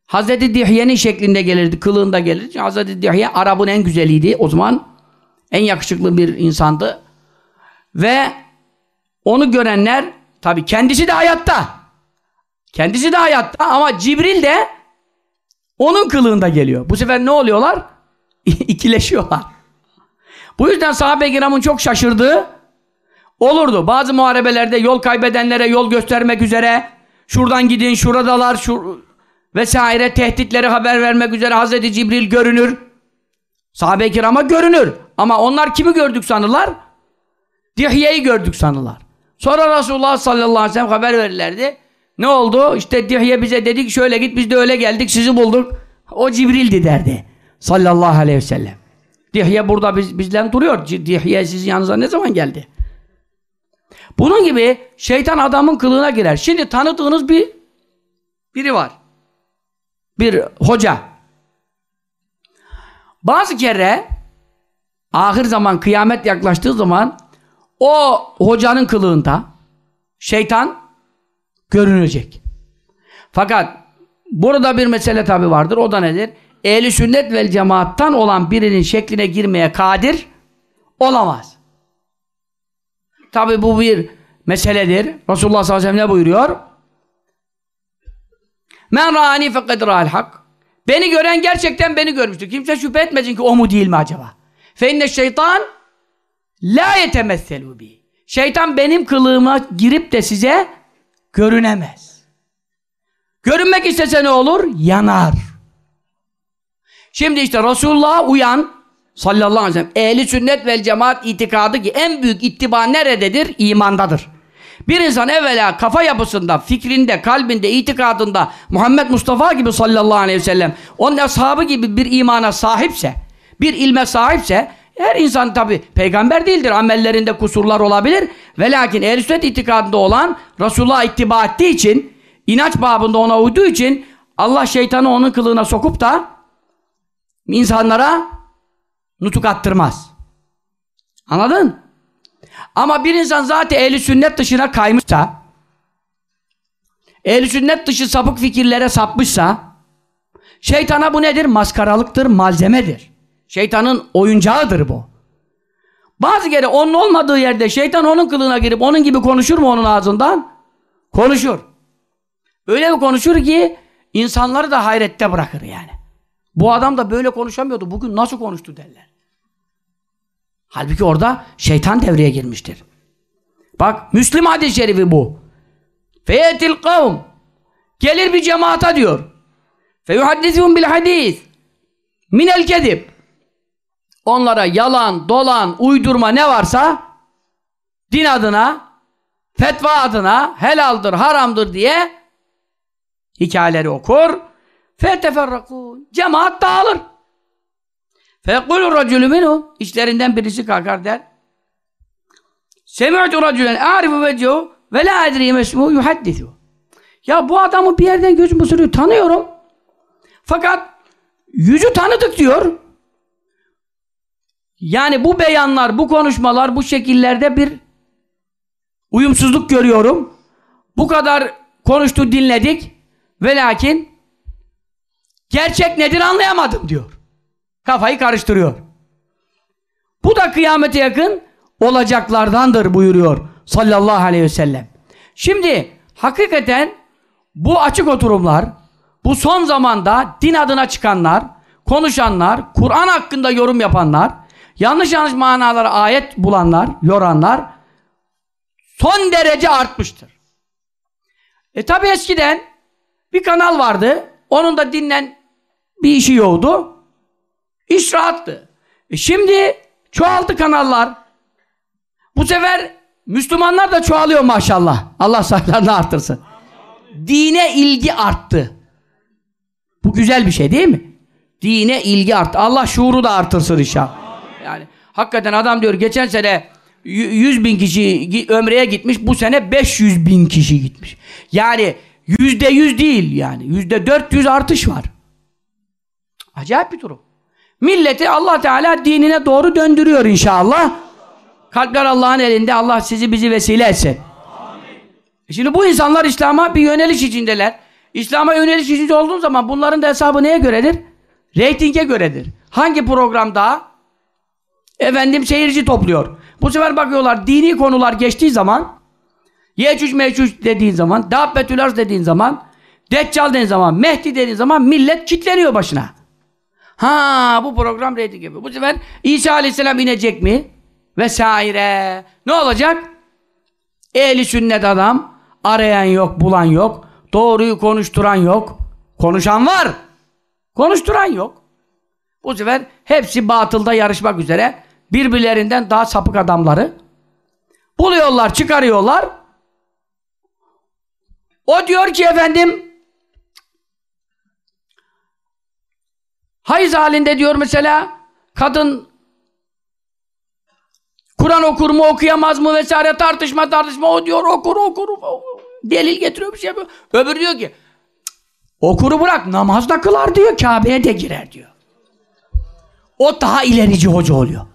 Hazreti Dihye'nin şeklinde gelirdi, kılığında gelirdi. Hazreti Dihye Arap'ın en güzeliydi o zaman. En yakışıklı bir insandı. Ve onu görenler tabi kendisi de hayatta. Kendisi de hayatta ama Cibril de onun kılığında geliyor. Bu sefer ne oluyorlar? [LAUGHS] İkileşiyorlar. Bu yüzden sahabe-i kiramın çok şaşırdığı olurdu. Bazı muharebelerde yol kaybedenlere yol göstermek üzere şuradan gidin, şuradalar, şur vesaire tehditleri haber vermek üzere Hazreti Cibril görünür. Sahabe-i kirama görünür. Ama onlar kimi gördük sanırlar? Dihye'yi gördük sanırlar. Sonra Resulullah sallallahu aleyhi ve sellem haber verirlerdi. Ne oldu? İşte Dihye bize dedik şöyle git biz de öyle geldik sizi bulduk. O Cibril'di derdi. Sallallahu aleyhi ve sellem. Dihye burada biz, bizden duruyor. Dihye sizin yanınıza ne zaman geldi? Bunun gibi şeytan adamın kılığına girer. Şimdi tanıdığınız bir biri var. Bir hoca. Bazı kere ahir zaman kıyamet yaklaştığı zaman o hocanın kılığında şeytan görünecek. Fakat burada bir mesele tabi vardır. O da nedir? Ehli sünnet vel cemaattan olan birinin şekline girmeye kadir olamaz. Tabi bu bir meseledir. Resulullah sallallahu aleyhi ve sellem ne buyuruyor? Men rani fekad ra'al hak. Beni gören gerçekten beni görmüştür. Kimse şüphe etmesin ki o mu değil mi acaba? Fe inne şeytan la yetemesselu bi. Şeytan benim kılığıma girip de size görünemez. Görünmek istese ne olur? Yanar. Şimdi işte Resulullah'a uyan sallallahu aleyhi ve sellem ehli sünnet vel cemaat itikadı ki en büyük ittiba nerededir? İmandadır. Bir insan evvela kafa yapısında, fikrinde, kalbinde, itikadında Muhammed Mustafa gibi sallallahu aleyhi ve sellem onun ashabı gibi bir imana sahipse, bir ilme sahipse her insan tabi peygamber değildir. Amellerinde kusurlar olabilir. Ve lakin ehl sünnet itikadında olan Resulullah'a ittiba ettiği için inanç babında ona uyduğu için Allah şeytanı onun kılığına sokup da insanlara nutuk attırmaz. Anladın? Ama bir insan zaten ehli sünnet dışına kaymışsa ehli sünnet dışı sapık fikirlere sapmışsa şeytana bu nedir? Maskaralıktır, malzemedir. Şeytanın oyuncağıdır bu. Bazı kere onun olmadığı yerde şeytan onun kılığına girip onun gibi konuşur mu onun ağzından? Konuşur. Öyle bir konuşur ki insanları da hayrette bırakır yani. Bu adam da böyle konuşamıyordu. Bugün nasıl konuştu derler. Halbuki orada şeytan devreye girmiştir. Bak Müslim hadis-i şerifi bu. Feyetil kavm Gelir bir cemaata diyor. Feyuhaddizun bil hadis minel kedib onlara yalan, dolan, uydurma ne varsa din adına, fetva adına helaldir, haramdır diye hikayeleri okur. Feteferrakûn. Cemaat dağılır. Fekulur racülü minhum. İçlerinden birisi kalkar der. Semi'tu racülen a'rifu vecehu ve la edri mesmu yuhaddisu. Ya bu adamı bir yerden gözüm ısırıyor. Tanıyorum. Fakat yüzü tanıdık diyor. Yani bu beyanlar, bu konuşmalar, bu şekillerde bir uyumsuzluk görüyorum. Bu kadar konuştu, dinledik. Ve lakin gerçek nedir anlayamadım diyor. Kafayı karıştırıyor. Bu da kıyamete yakın olacaklardandır buyuruyor sallallahu aleyhi ve sellem. Şimdi hakikaten bu açık oturumlar, bu son zamanda din adına çıkanlar, konuşanlar, Kur'an hakkında yorum yapanlar, yanlış yanlış manalara ayet bulanlar, yoranlar son derece artmıştır. E tabi eskiden bir kanal vardı, onun da dinlen bir işi yoktu. İş rahattı. E şimdi çoğaldı kanallar. Bu sefer Müslümanlar da çoğalıyor maşallah. Allah sayılarını arttırsın. Dine ilgi arttı. Bu güzel bir şey değil mi? Dine ilgi arttı. Allah şuuru da artırsın inşallah. Yani hakikaten adam diyor geçen sene 100 bin kişi ömreye gitmiş. Bu sene 500 bin kişi gitmiş. Yani yüzde yüz değil yani. Yüzde 400 artış var. Acayip bir durum. Milleti Allah Teala dinine doğru döndürüyor inşallah. Kalpler Allah'ın elinde. Allah sizi bizi vesile etsin. Amin. E şimdi bu insanlar İslam'a bir yöneliş içindeler. İslam'a yöneliş içinde olduğun zaman bunların da hesabı neye göredir? Reytinge göredir. Hangi programda efendim seyirci topluyor. Bu sefer bakıyorlar dini konular geçtiği zaman Yecüc Mecüc dediğin zaman Dabbetül Arz dediğin zaman Deccal dediğin zaman Mehdi dediğin zaman millet kitleniyor başına. Ha bu program reyting gibi. Bu sefer İsa Aleyhisselam inecek mi? Vesaire. Ne olacak? Ehli sünnet adam arayan yok, bulan yok. Doğruyu konuşturan yok. Konuşan var. Konuşturan yok. Bu sefer hepsi batılda yarışmak üzere birbirlerinden daha sapık adamları buluyorlar, çıkarıyorlar. O diyor ki efendim hayız halinde diyor mesela kadın Kur'an okur mu okuyamaz mı vesaire tartışma tartışma o diyor okur okur, delil getiriyor bir şey yapıyor. Öbür diyor ki okuru bırak namaz da kılar diyor Kabe'ye de girer diyor. O daha ilerici hoca oluyor.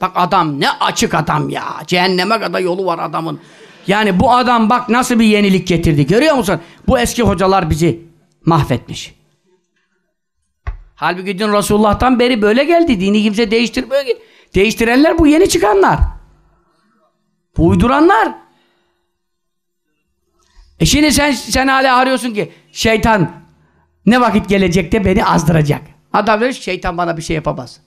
Bak adam ne açık adam ya. Cehenneme kadar yolu var adamın. Yani bu adam bak nasıl bir yenilik getirdi. Görüyor musun? Bu eski hocalar bizi mahvetmiş. Halbuki dün Resulullah'tan beri böyle geldi. Dini kimse değiştirmiyor ki. Değiştirenler bu yeni çıkanlar. Bu uyduranlar. E şimdi sen, sen hala arıyorsun ki şeytan ne vakit gelecekte beni azdıracak. Adam diyor şeytan bana bir şey yapamaz.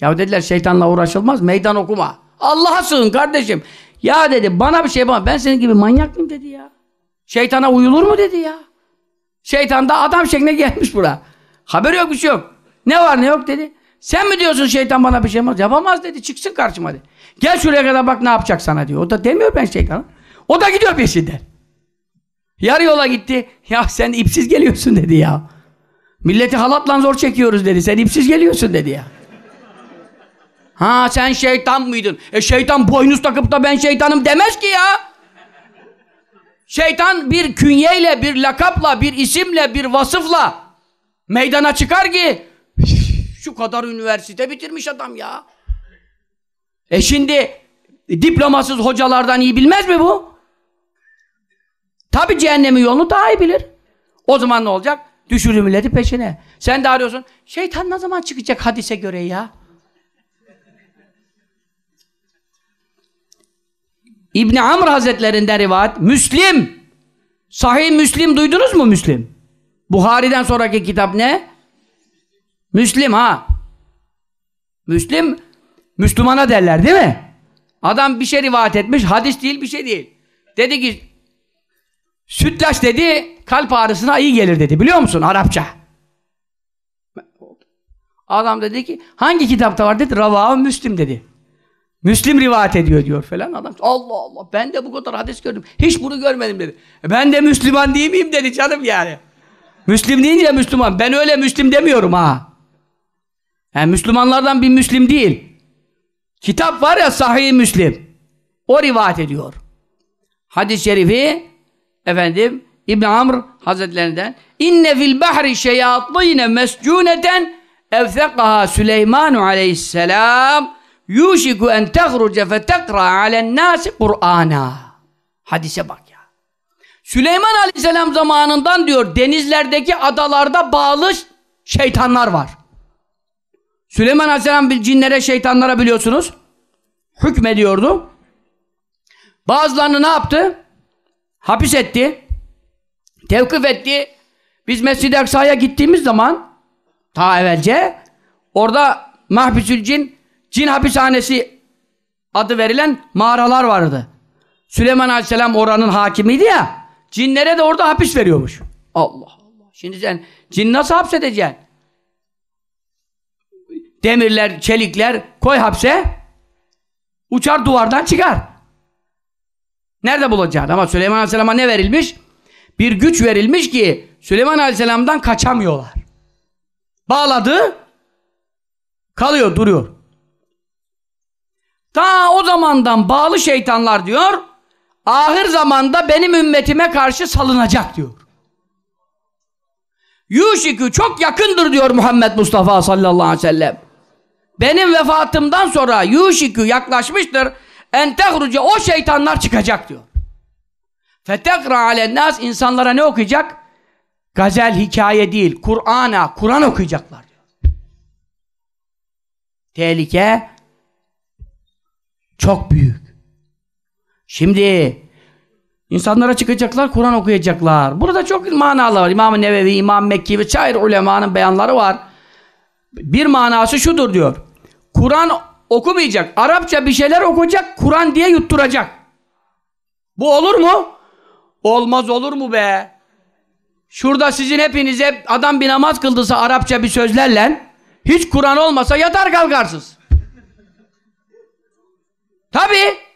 Ya dediler şeytanla uğraşılmaz meydan okuma. Allah'a sığın kardeşim. Ya dedi bana bir şey yapamaz. Ben senin gibi manyak mıyım dedi ya. Şeytana uyulur mu dedi ya. Şeytan da adam şekline gelmiş bura. Haber yok bir şey yok. Ne var ne yok dedi. Sen mi diyorsun şeytan bana bir şey yapamaz? Yapamaz dedi. Çıksın karşıma dedi. Gel şuraya kadar bak ne yapacak sana diyor. O da demiyor ben şeytanım. O da gidiyor peşinden. Yarı yola gitti. Ya sen ipsiz geliyorsun dedi ya. Milleti halatla zor çekiyoruz dedi. Sen ipsiz geliyorsun dedi ya. Ha sen şeytan mıydın? E şeytan boynuz takıp da ben şeytanım demez ki ya. Şeytan bir künyeyle, bir lakapla, bir isimle, bir vasıfla meydana çıkar ki şu kadar üniversite bitirmiş adam ya. E şimdi diplomasız hocalardan iyi bilmez mi bu? Tabi cehennemin yolunu daha iyi bilir. O zaman ne olacak? Düşürür milleti peşine. Sen de arıyorsun. Şeytan ne zaman çıkacak hadise göre ya? İbn Amr Hazretlerinden rivayet Müslim Sahih Müslim duydunuz mu Müslim? Buhari'den sonraki kitap ne? Müslim ha. Müslim Müslümana derler değil mi? Adam bir şey rivayet etmiş, hadis değil bir şey değil. Dedi ki sütlaç dedi kalp ağrısına iyi gelir dedi. Biliyor musun Arapça? Adam dedi ki hangi kitapta var dedi. Ravav Müslim dedi. Müslim rivayet ediyor diyor falan adam. Allah Allah ben de bu kadar hadis gördüm. Hiç bunu görmedim dedi. E ben de Müslüman değil miyim dedi canım yani. Müslim deyince Müslüman. Ben öyle Müslim demiyorum ha. Yani Müslümanlardan bir Müslim değil. Kitap var ya Sahih Müslim. O rivayet ediyor. Hadis-i şerifi efendim İbn Amr Hazretlerinden inne fil bahri şeyatine mescuneten evthekaha Süleyman aleyhisselam yuşiku en tehruce fe tekra alen nasi Kur'ana. Hadise bak. Süleyman Aleyhisselam zamanından diyor denizlerdeki adalarda bağlı şeytanlar var. Süleyman Aleyhisselam cinlere şeytanlara biliyorsunuz hükmediyordu. Bazılarını ne yaptı? Hapis etti. Tevkif etti. Biz Mescid-i Aksa'ya gittiğimiz zaman ta evvelce orada Mahbisül Cin Cin hapishanesi adı verilen mağaralar vardı. Süleyman Aleyhisselam oranın hakimiydi ya. Cinlere de orada hapis veriyormuş. Allah Allah. Şimdi sen cin nasıl hapsedeceksin? Demirler, çelikler koy hapse. Uçar duvardan çıkar. Nerede bulacaksın? Ama Süleyman Aleyhisselam'a ne verilmiş? Bir güç verilmiş ki Süleyman Aleyhisselam'dan kaçamıyorlar. Bağladı kalıyor, duruyor. Ta o zamandan bağlı şeytanlar diyor, ahir zamanda benim ümmetime karşı salınacak diyor. Yuşikü çok yakındır diyor Muhammed Mustafa sallallahu aleyhi ve sellem. Benim vefatımdan sonra yuşikü yaklaşmıştır. En o şeytanlar çıkacak diyor. Fetekra alennâs insanlara ne okuyacak? Gazel hikaye değil, Kur'an'a, Kur'an okuyacaklar diyor. Tehlike çok büyük. Şimdi insanlara çıkacaklar, Kur'an okuyacaklar. Burada çok manalar var. İmam-ı Nevevi, İmam Mekki ve çayır ulemanın beyanları var. Bir manası şudur diyor. Kur'an okumayacak. Arapça bir şeyler okuyacak, Kur'an diye yutturacak. Bu olur mu? Olmaz olur mu be? Şurada sizin hepinize adam bir namaz kıldıysa Arapça bir sözlerle hiç Kur'an olmasa yatar kalkarsınız. Tabi.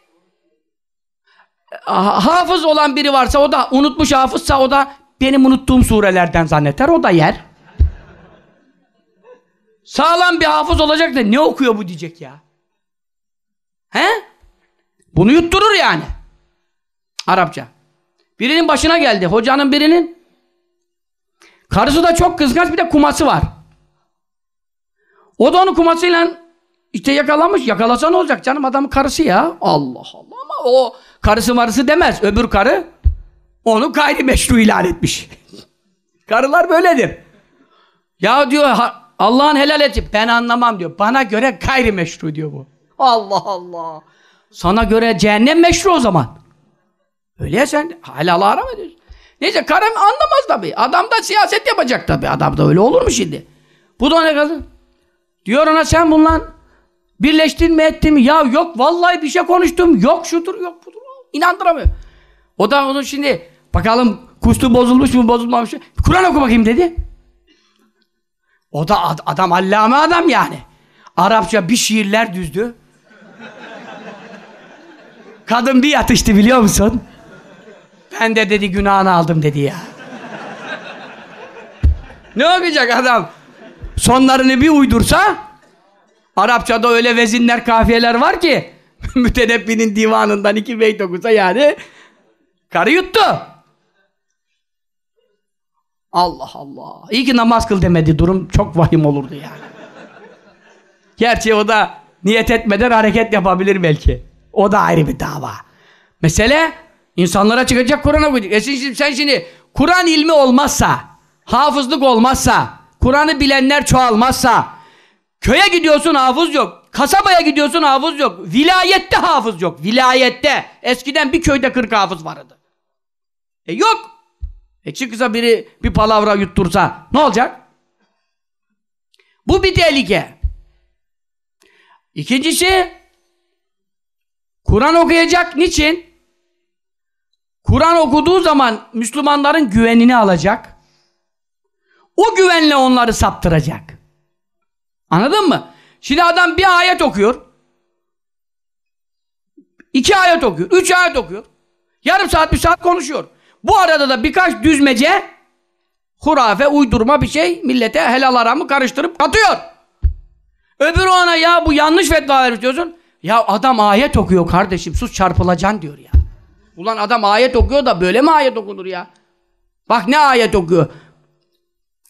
Hafız olan biri varsa o da unutmuş hafızsa o da benim unuttuğum surelerden zanneter o da yer. Sağlam bir hafız olacak da ne okuyor bu diyecek ya. He? Bunu yutturur yani. Arapça. Birinin başına geldi. Hocanın birinin karısı da çok kıskanç bir de kuması var. O da onu kumasıyla işte yakalamış. Yakalasa ne olacak canım adamın karısı ya. Allah Allah ama o karısı marısı demez. Öbür karı onu gayrimeşru ilan etmiş. [LAUGHS] Karılar böyledir. Ya diyor Allah'ın helal eti. Ben anlamam diyor. Bana göre gayrimeşru diyor bu. Allah Allah. Sana göre cehennem meşru o zaman. Öyle ya sen helal haram ediyorsun. Neyse karım anlamaz tabii. Adam da siyaset yapacak tabii. Adam da öyle olur mu şimdi? Bu da ne kadar? Diyor ona sen bununla birleştin mi ettin mi? Ya yok vallahi bir şey konuştum. Yok şudur yok budur. İnandıramıyor. O da onun şimdi bakalım kustu bozulmuş mu bozulmamış mı? Kur'an oku bakayım dedi. O da ad adam allame adam yani. Arapça bir şiirler düzdü. Kadın bir yatıştı biliyor musun? Ben de dedi günahını aldım dedi ya. ne okuyacak adam? Sonlarını bir uydursa Arapçada öyle vezinler, kafiyeler var ki [LAUGHS] mütenebbinin divanından iki beyt okusa yani karı yuttu. Allah Allah. İyi ki namaz kıl demedi. Durum çok vahim olurdu yani. Gerçi o da niyet etmeden hareket yapabilir belki. O da ayrı bir dava. Mesele insanlara çıkacak Kur'an okuyacak. E şimdi, sen şimdi Kur'an ilmi olmazsa, hafızlık olmazsa, Kur'an'ı bilenler çoğalmazsa, köye gidiyorsun hafız yok, kasabaya gidiyorsun hafız yok, vilayette hafız yok, vilayette. Eskiden bir köyde 40 hafız vardı. E yok. E çıksa biri bir palavra yuttursa ne olacak? Bu bir tehlike. İkincisi Kur'an okuyacak. Niçin? Kur'an okuduğu zaman Müslümanların güvenini alacak. O güvenle onları saptıracak. Anladın mı? Şimdi adam bir ayet okuyor. iki ayet okuyor. Üç ayet okuyor. Yarım saat bir saat konuşuyor. Bu arada da birkaç düzmece hurafe, uydurma bir şey millete helal haramı karıştırıp atıyor. Öbürü ona ya bu yanlış fetva vermiş diyorsun. Ya adam ayet okuyor kardeşim sus çarpılacaksın diyor ya. Ulan adam ayet okuyor da böyle mi ayet okunur ya? Bak ne ayet okuyor.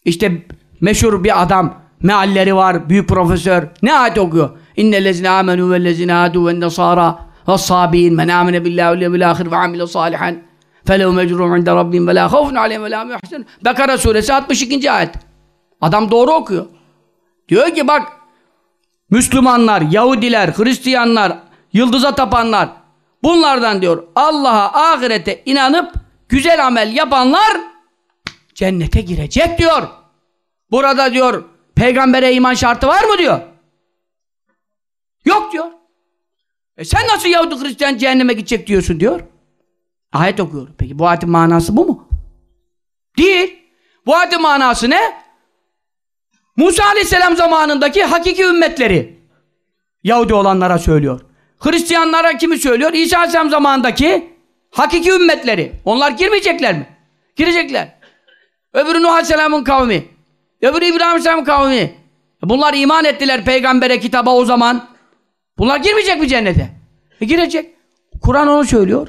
İşte meşhur bir adam mealleri var, büyük profesör. Ne ayet okuyor? İnnellezine amenu vellezine adu ve nesara ve sabiin men amene billahi ve bil ahir ve amile salihan felehu mecrum inde rabbim ve la havfun aleyhim ve la muhsin. Bekara suresi 62. ayet. Adam doğru okuyor. Diyor ki bak Müslümanlar, Yahudiler, Hristiyanlar, yıldıza tapanlar bunlardan diyor Allah'a, ahirete inanıp güzel amel yapanlar cennete girecek diyor. Burada diyor peygambere iman şartı var mı diyor. Yok diyor. E sen nasıl Yahudi Hristiyan cehenneme gidecek diyorsun diyor. Ayet okuyor. Peki bu ayetin manası bu mu? Değil. Bu ayetin manası ne? Musa Aleyhisselam zamanındaki hakiki ümmetleri Yahudi olanlara söylüyor. Hristiyanlara kimi söylüyor? İsa Aleyhisselam zamanındaki hakiki ümmetleri. Onlar girmeyecekler mi? Girecekler. Öbürü Nuh Aleyhisselam'ın kavmi. Öbürü İbrahim Aleyhisselam'ın kavmi. Bunlar iman ettiler peygambere, kitaba o zaman. Bunlar girmeyecek mi cennete? E girecek. Kur'an onu söylüyor.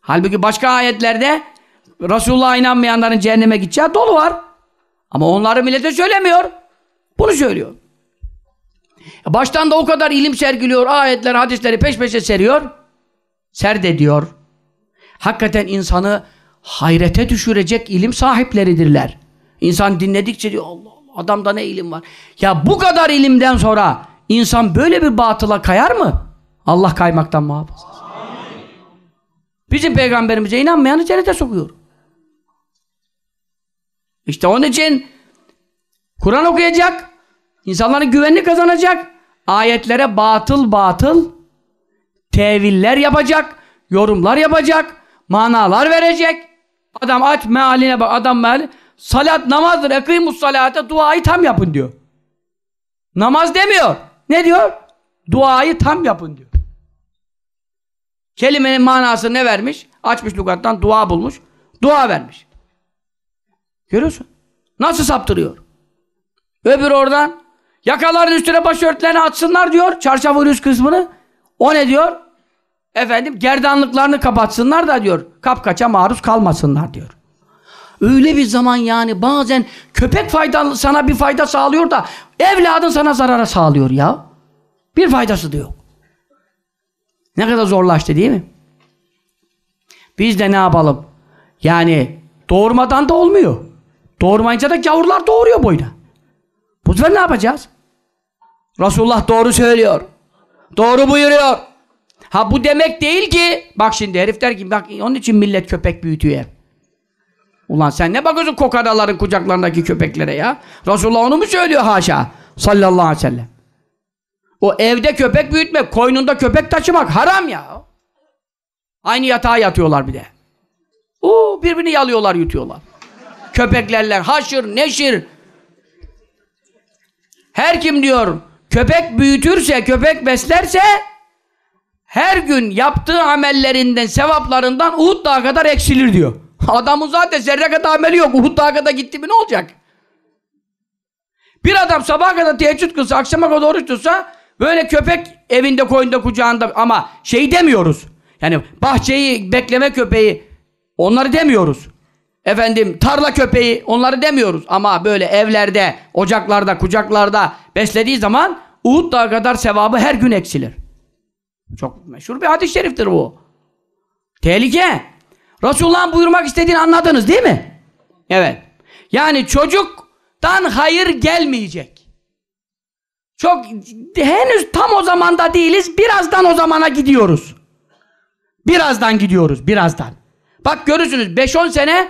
Halbuki başka ayetlerde Resulullah'a inanmayanların cehenneme gideceği dolu var. Ama onları millete söylemiyor. Bunu söylüyor. E baştan da o kadar ilim sergiliyor, ayetler, hadisleri peş peşe seriyor. Serdediyor. Hakikaten insanı hayrete düşürecek ilim sahipleridirler. İnsan dinledikçe diyor Allah Allah adamda ne ilim var. Ya bu kadar ilimden sonra insan böyle bir batıla kayar mı? Allah kaymaktan muhafaza. Bizim peygamberimize inanmayanı cennete sokuyor. İşte onun için Kur'an okuyacak, insanların güvenini kazanacak, ayetlere batıl batıl teviller yapacak, yorumlar yapacak, manalar verecek. Adam aç mealine bak, adam meali. Salat namazdır, ekîmus salate, duayı tam yapın diyor. Namaz demiyor. Ne diyor? Duayı tam yapın diyor. Kelimenin manası ne vermiş? Açmış lügattan dua bulmuş. Dua vermiş. Görüyorsun. Nasıl saptırıyor? Öbür oradan yakaların üstüne başörtülerini atsınlar diyor. Çarşafın üst kısmını. O ne diyor? Efendim gerdanlıklarını kapatsınlar da diyor. Kapkaça maruz kalmasınlar diyor. Öyle bir zaman yani bazen köpek faydalı sana bir fayda sağlıyor da evladın sana zarara sağlıyor ya. Bir faydası da yok. Ne kadar zorlaştı değil mi? Biz de ne yapalım? Yani doğurmadan da olmuyor. Doğurmayınca da gavurlar doğuruyor boyuna. Bu sefer ne yapacağız? Resulullah doğru söylüyor. Doğru buyuruyor. Ha bu demek değil ki bak şimdi herif der ki bak onun için millet köpek büyütüyor hep. Ulan sen ne bakıyorsun kokaraların kucaklarındaki köpeklere ya? Resulullah onu mu söylüyor haşa? Sallallahu aleyhi ve sellem. O evde köpek büyütmek, koynunda köpek taşımak haram ya. Aynı yatağa yatıyorlar bir de. Oo, birbirini yalıyorlar, yutuyorlar. Köpeklerle haşır, neşir. Her kim diyor köpek büyütürse, köpek beslerse her gün yaptığı amellerinden, sevaplarından Uhud Dağı kadar eksilir diyor. Adamın zaten zerre kadar ameli yok. Uhud Dağı kadar gitti mi ne olacak? Bir adam sabaha kadar teheccüd kılsa, akşama kadar oruç tutsa böyle köpek evinde, koyunda, kucağında ama şey demiyoruz. Yani bahçeyi, bekleme köpeği onları demiyoruz. Efendim tarla köpeği onları demiyoruz. Ama böyle evlerde, ocaklarda, kucaklarda beslediği zaman Uhud Dağı kadar sevabı her gün eksilir. Çok meşhur bir hadis-i şeriftir bu. Tehlike. Resulullah'ın buyurmak istediğini anladınız değil mi? Evet. Yani çocuktan hayır gelmeyecek. Çok henüz tam o zamanda değiliz. Birazdan o zamana gidiyoruz. Birazdan gidiyoruz. Birazdan. Bak görürsünüz 5-10 sene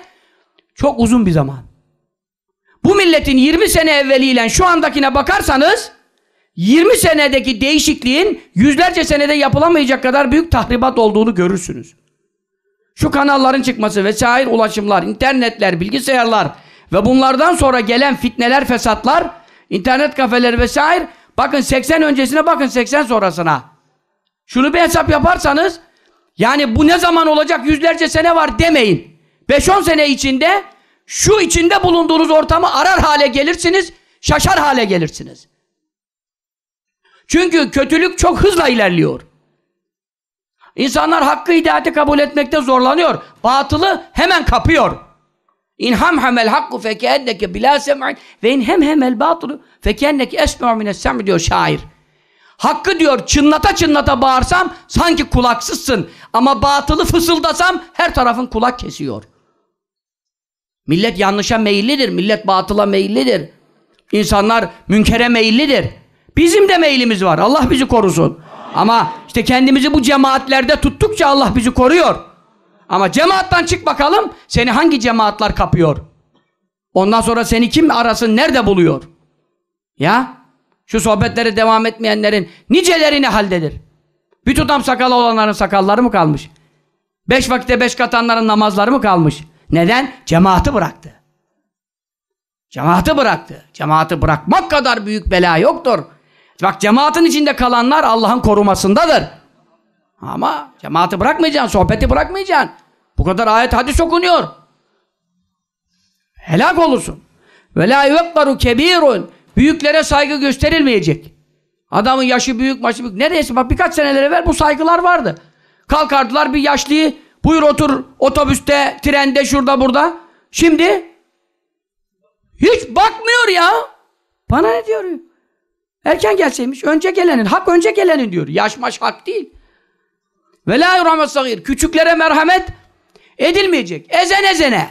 çok uzun bir zaman. Bu milletin 20 sene evveliyle şu andakine bakarsanız 20 senedeki değişikliğin yüzlerce senede yapılamayacak kadar büyük tahribat olduğunu görürsünüz. Şu kanalların çıkması vesaire ulaşımlar, internetler, bilgisayarlar ve bunlardan sonra gelen fitneler, fesatlar, internet kafeleri vesaire bakın 80 öncesine bakın 80 sonrasına. Şunu bir hesap yaparsanız yani bu ne zaman olacak yüzlerce sene var demeyin. 5-10 sene içinde şu içinde bulunduğunuz ortamı arar hale gelirsiniz, şaşar hale gelirsiniz. Çünkü kötülük çok hızla ilerliyor. İnsanlar hakkı hidayeti kabul etmekte zorlanıyor. Batılı hemen kapıyor. İn hamhamel hakku fekeenneke bilâ sem'in ve in hemhemel batılı fekeenneke esme'u mines sem'i diyor şair. Hakkı diyor çınlata çınlata bağırsam sanki kulaksızsın. Ama batılı fısıldasam her tarafın kulak kesiyor. Millet yanlışa meyillidir. Millet batıla meyillidir. İnsanlar münkere meyillidir. Bizim de meylimiz var. Allah bizi korusun. Ama işte kendimizi bu cemaatlerde tuttukça Allah bizi koruyor. Ama cemaattan çık bakalım seni hangi cemaatler kapıyor? Ondan sonra seni kim arasın nerede buluyor? Ya şu sohbetlere devam etmeyenlerin niceleri ne haldedir? Bir tutam sakalı olanların sakalları mı kalmış? Beş vakitte beş katanların namazları mı kalmış? Neden? Cemaati bıraktı. Cemaati bıraktı. Cemaati bırakmak kadar büyük bela yoktur. Bak cemaatin içinde kalanlar Allah'ın korumasındadır. Ama cemaati bırakmayacaksın, sohbeti bırakmayacaksın. Bu kadar ayet hadis okunuyor. Helak olursun. Ve la yuvekkaru kebirun. Büyüklere saygı gösterilmeyecek. Adamın yaşı büyük, maşı büyük. Neresi? Bak birkaç seneler evvel bu saygılar vardı. Kalkardılar bir yaşlıyı, buyur otur otobüste, trende, şurada, burada. Şimdi hiç bakmıyor ya. Bana ne diyor? Erken gelseymiş. Önce gelenin. Hak önce gelenin diyor. Yaş maş hak değil. Ve la yurhamet sagir. Küçüklere merhamet edilmeyecek. Ezen ezene.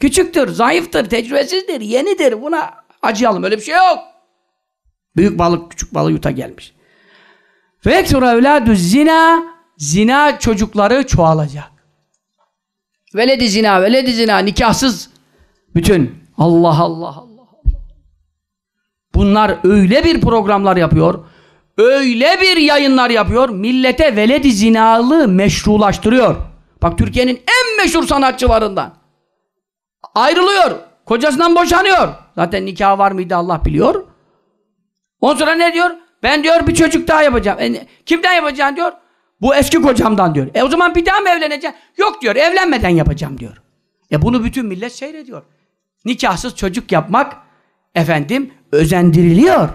Küçüktür, zayıftır, tecrübesizdir, yenidir. Buna acıyalım. Öyle bir şey yok. Büyük balık küçük balığı yuta gelmiş. Ve eksura evladü zina zina çocukları çoğalacak. Veledi zina, veledi zina nikahsız bütün Allah Allah Allah. Bunlar öyle bir programlar yapıyor. Öyle bir yayınlar yapıyor. Millete veledi zinalı meşrulaştırıyor. Bak Türkiye'nin en meşhur sanatçılarından. Ayrılıyor. Kocasından boşanıyor. Zaten nikah var mıydı Allah biliyor. Ondan sonra ne diyor? Ben diyor bir çocuk daha yapacağım. E, kimden yapacaksın diyor. Bu eski kocamdan diyor. E o zaman bir daha mı evleneceksin? Yok diyor evlenmeden yapacağım diyor. E bunu bütün millet seyrediyor. Nikahsız çocuk yapmak efendim özendiriliyor.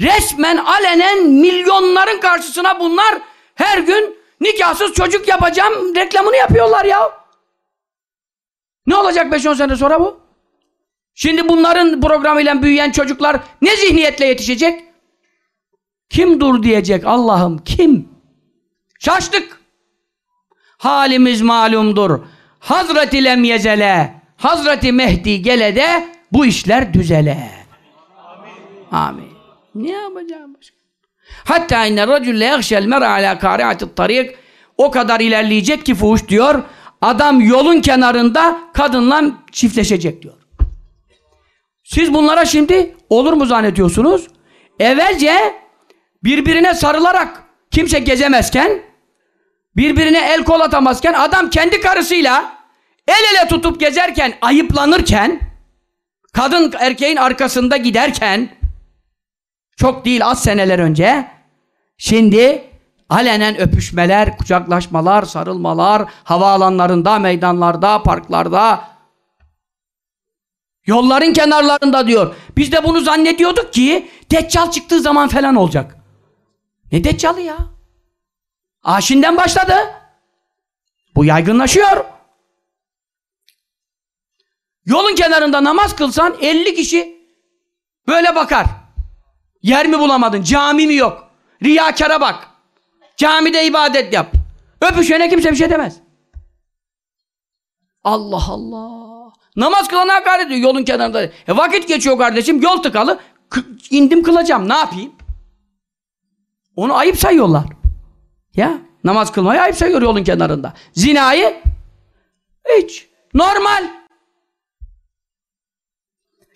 Resmen alenen milyonların karşısına bunlar her gün nikahsız çocuk yapacağım reklamını yapıyorlar ya. Ne olacak 5-10 sene sonra bu? Şimdi bunların programıyla büyüyen çocuklar ne zihniyetle yetişecek? Kim dur diyecek Allah'ım kim? Şaştık. Halimiz malumdur. Hazreti Lemyezele, Hazreti Mehdi gele de bu işler düzele. Amin. Amin. Ne yapacağım başka? Hatta inne racülle yagşel mer'a ala kari'atit tarik o kadar ilerleyecek ki fuhuş diyor. Adam yolun kenarında kadınla çiftleşecek diyor. Siz bunlara şimdi olur mu zannediyorsunuz? Evvelce birbirine sarılarak kimse gezemezken birbirine el kol atamazken adam kendi karısıyla el ele tutup gezerken ayıplanırken kadın erkeğin arkasında giderken çok değil az seneler önce şimdi alenen öpüşmeler, kucaklaşmalar, sarılmalar havaalanlarında, meydanlarda, parklarda Yolların kenarlarında diyor. Biz de bunu zannediyorduk ki Deccal çıktığı zaman falan olacak. Ne Deccal'ı ya? Aşinden başladı. Bu yaygınlaşıyor. Yolun kenarında namaz kılsan 50 kişi böyle bakar. Yer mi bulamadın? Cami mi yok? Riyakara bak. Camide ibadet yap. Öpüşene kimse bir şey demez. Allah Allah. Namaz kılana hakaret ediyor yolun kenarında. E vakit geçiyor kardeşim yol tıkalı. K indim kılacağım ne yapayım? Onu ayıp sayıyorlar. Ya namaz kılmayı ayıp sayıyor yolun kenarında. Zinayı hiç. Normal.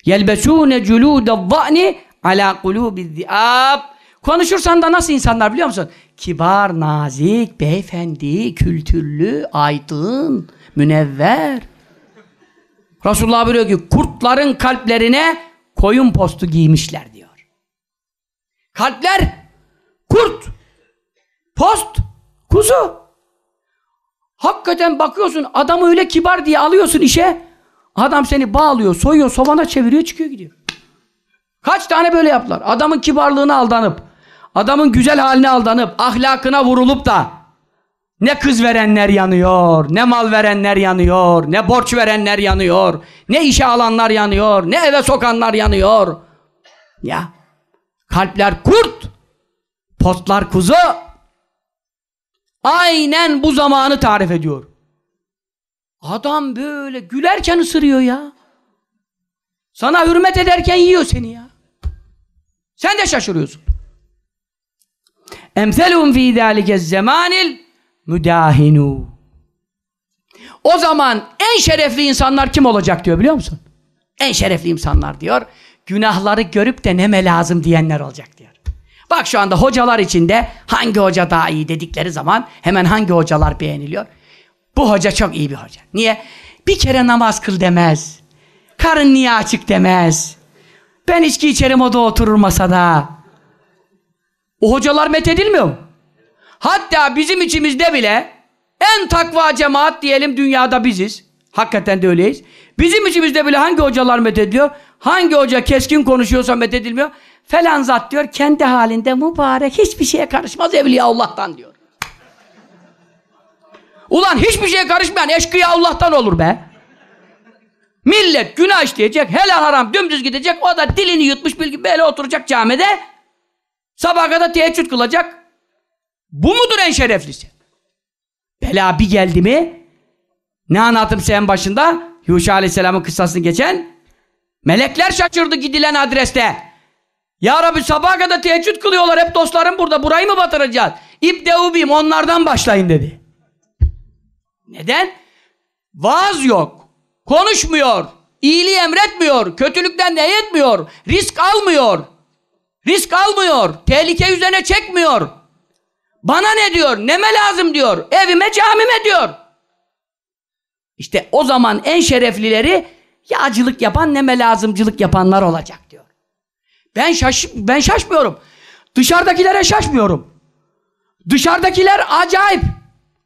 Yelbesûne culûde'd-zâni alâ kulûbi'z-zi'âb Konuşursan da nasıl insanlar biliyor musun? Kibar, nazik, beyefendi, kültürlü, aydın, münevver. Resulullah buyuruyor ki kurtların kalplerine koyun postu giymişler diyor. Kalpler kurt, post, kuzu. Hakikaten bakıyorsun adamı öyle kibar diye alıyorsun işe. Adam seni bağlıyor, soyuyor, sovana çeviriyor, çıkıyor gidiyor. Kaç tane böyle yaptılar? Adamın kibarlığına aldanıp, adamın güzel haline aldanıp, ahlakına vurulup da ne kız verenler yanıyor, ne mal verenler yanıyor, ne borç verenler yanıyor, ne işe alanlar yanıyor, ne eve sokanlar yanıyor. Ya, kalpler kurt, postlar kuzu. Aynen bu zamanı tarif ediyor. Adam böyle gülerken ısırıyor ya. Sana hürmet ederken yiyor seni ya. Sen de şaşırıyorsun. Emselum fî zâlike zemanil müdahinu. O zaman en şerefli insanlar kim olacak diyor biliyor musun? En şerefli insanlar diyor. Günahları görüp de neme lazım diyenler olacak diyor. Bak şu anda hocalar içinde hangi hoca daha iyi dedikleri zaman hemen hangi hocalar beğeniliyor? Bu hoca çok iyi bir hoca. Niye? Bir kere namaz kıl demez. Karın niye açık demez. Ben içki içerim o da oturur masada. O hocalar methedilmiyor mu? Hatta bizim içimizde bile en takva cemaat diyelim dünyada biziz. Hakikaten de öyleyiz. Bizim içimizde bile hangi hocalar methediliyor? Hangi hoca keskin konuşuyorsa methedilmiyor? falan zat diyor kendi halinde mübarek hiçbir şeye karışmaz Evliya Allah'tan diyor. Ulan hiçbir şeye karışmayan eşkıya Allah'tan olur be. Millet günah işleyecek, helal haram dümdüz gidecek, o da dilini yutmuş bilgi böyle oturacak camide, sabaha kadar teheccüd kılacak. Bu mudur en şereflisi? Bela bir geldi mi, ne anlattım sen başında? Yuşa Aleyhisselam'ın kıssasını geçen, melekler şaşırdı gidilen adreste. Ya Rabbi sabaha kadar teheccüd kılıyorlar, hep dostlarım burada, burayı mı batıracağız? İbdeubim, onlardan başlayın dedi. Neden? Vaaz yok. Konuşmuyor. iyiliği emretmiyor. Kötülükten etmiyor, Risk almıyor. Risk almıyor. Tehlike üzerine çekmiyor. Bana ne diyor? Neme lazım diyor. Evime camime diyor. İşte o zaman en şereflileri yağcılık yapan neme lazımcılık yapanlar olacak diyor. Ben şaş ben şaşmıyorum. Dışarıdakilere şaşmıyorum. Dışarıdakiler acayip.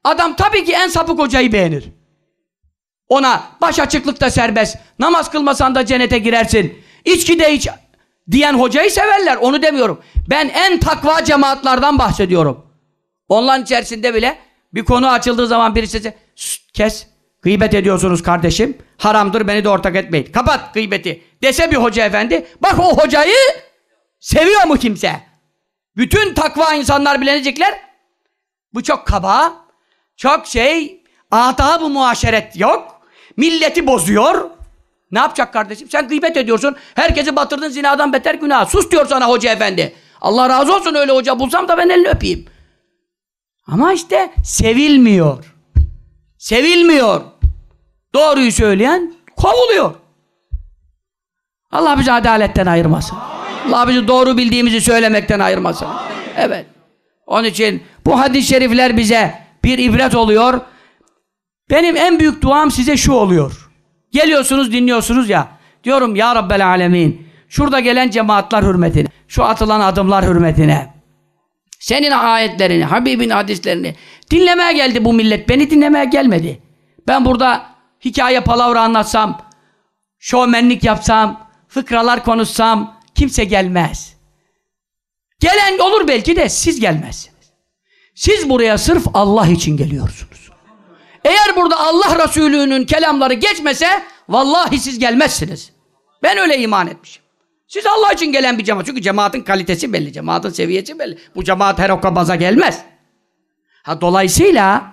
Adam tabii ki en sapık hocayı beğenir. Ona baş açıklıkta serbest, namaz kılmasan da cennete girersin, içki de iç diyen hocayı severler, onu demiyorum. Ben en takva cemaatlardan bahsediyorum. Onların içerisinde bile bir konu açıldığı zaman birisi kes, gıybet ediyorsunuz kardeşim, haramdır beni de ortak etmeyin. Kapat gıybeti dese bir hoca efendi, bak o hocayı seviyor mu kimse? Bütün takva insanlar bilenecekler, bu çok kaba, çok şey, adab-ı muaşeret yok. Milleti bozuyor. Ne yapacak kardeşim? Sen gıybet ediyorsun. Herkesi batırdın zinadan beter günah. Sus diyor sana hoca efendi. Allah razı olsun öyle hoca bulsam da ben elini öpeyim. Ama işte sevilmiyor. Sevilmiyor. Doğruyu söyleyen kovuluyor. Allah bizi adaletten ayırmasın. Allah bizi doğru bildiğimizi söylemekten ayırmasın. Evet. Onun için bu hadis-i şerifler bize bir ibret oluyor. Benim en büyük duam size şu oluyor. Geliyorsunuz dinliyorsunuz ya. Diyorum ya Rabbel Alemin. Şurada gelen cemaatler hürmetine. Şu atılan adımlar hürmetine. Senin ayetlerini, Habibin hadislerini dinlemeye geldi bu millet. Beni dinlemeye gelmedi. Ben burada hikaye palavra anlatsam, şovmenlik yapsam, fıkralar konuşsam kimse gelmez. Gelen olur belki de siz gelmezsiniz. Siz buraya sırf Allah için geliyorsunuz. Eğer burada Allah Resulü'nün kelamları geçmese vallahi siz gelmezsiniz. Ben öyle iman etmişim. Siz Allah için gelen bir cemaat. Çünkü cemaatin kalitesi belli, cemaatin seviyesi belli. Bu cemaat her okabaza gelmez. Ha dolayısıyla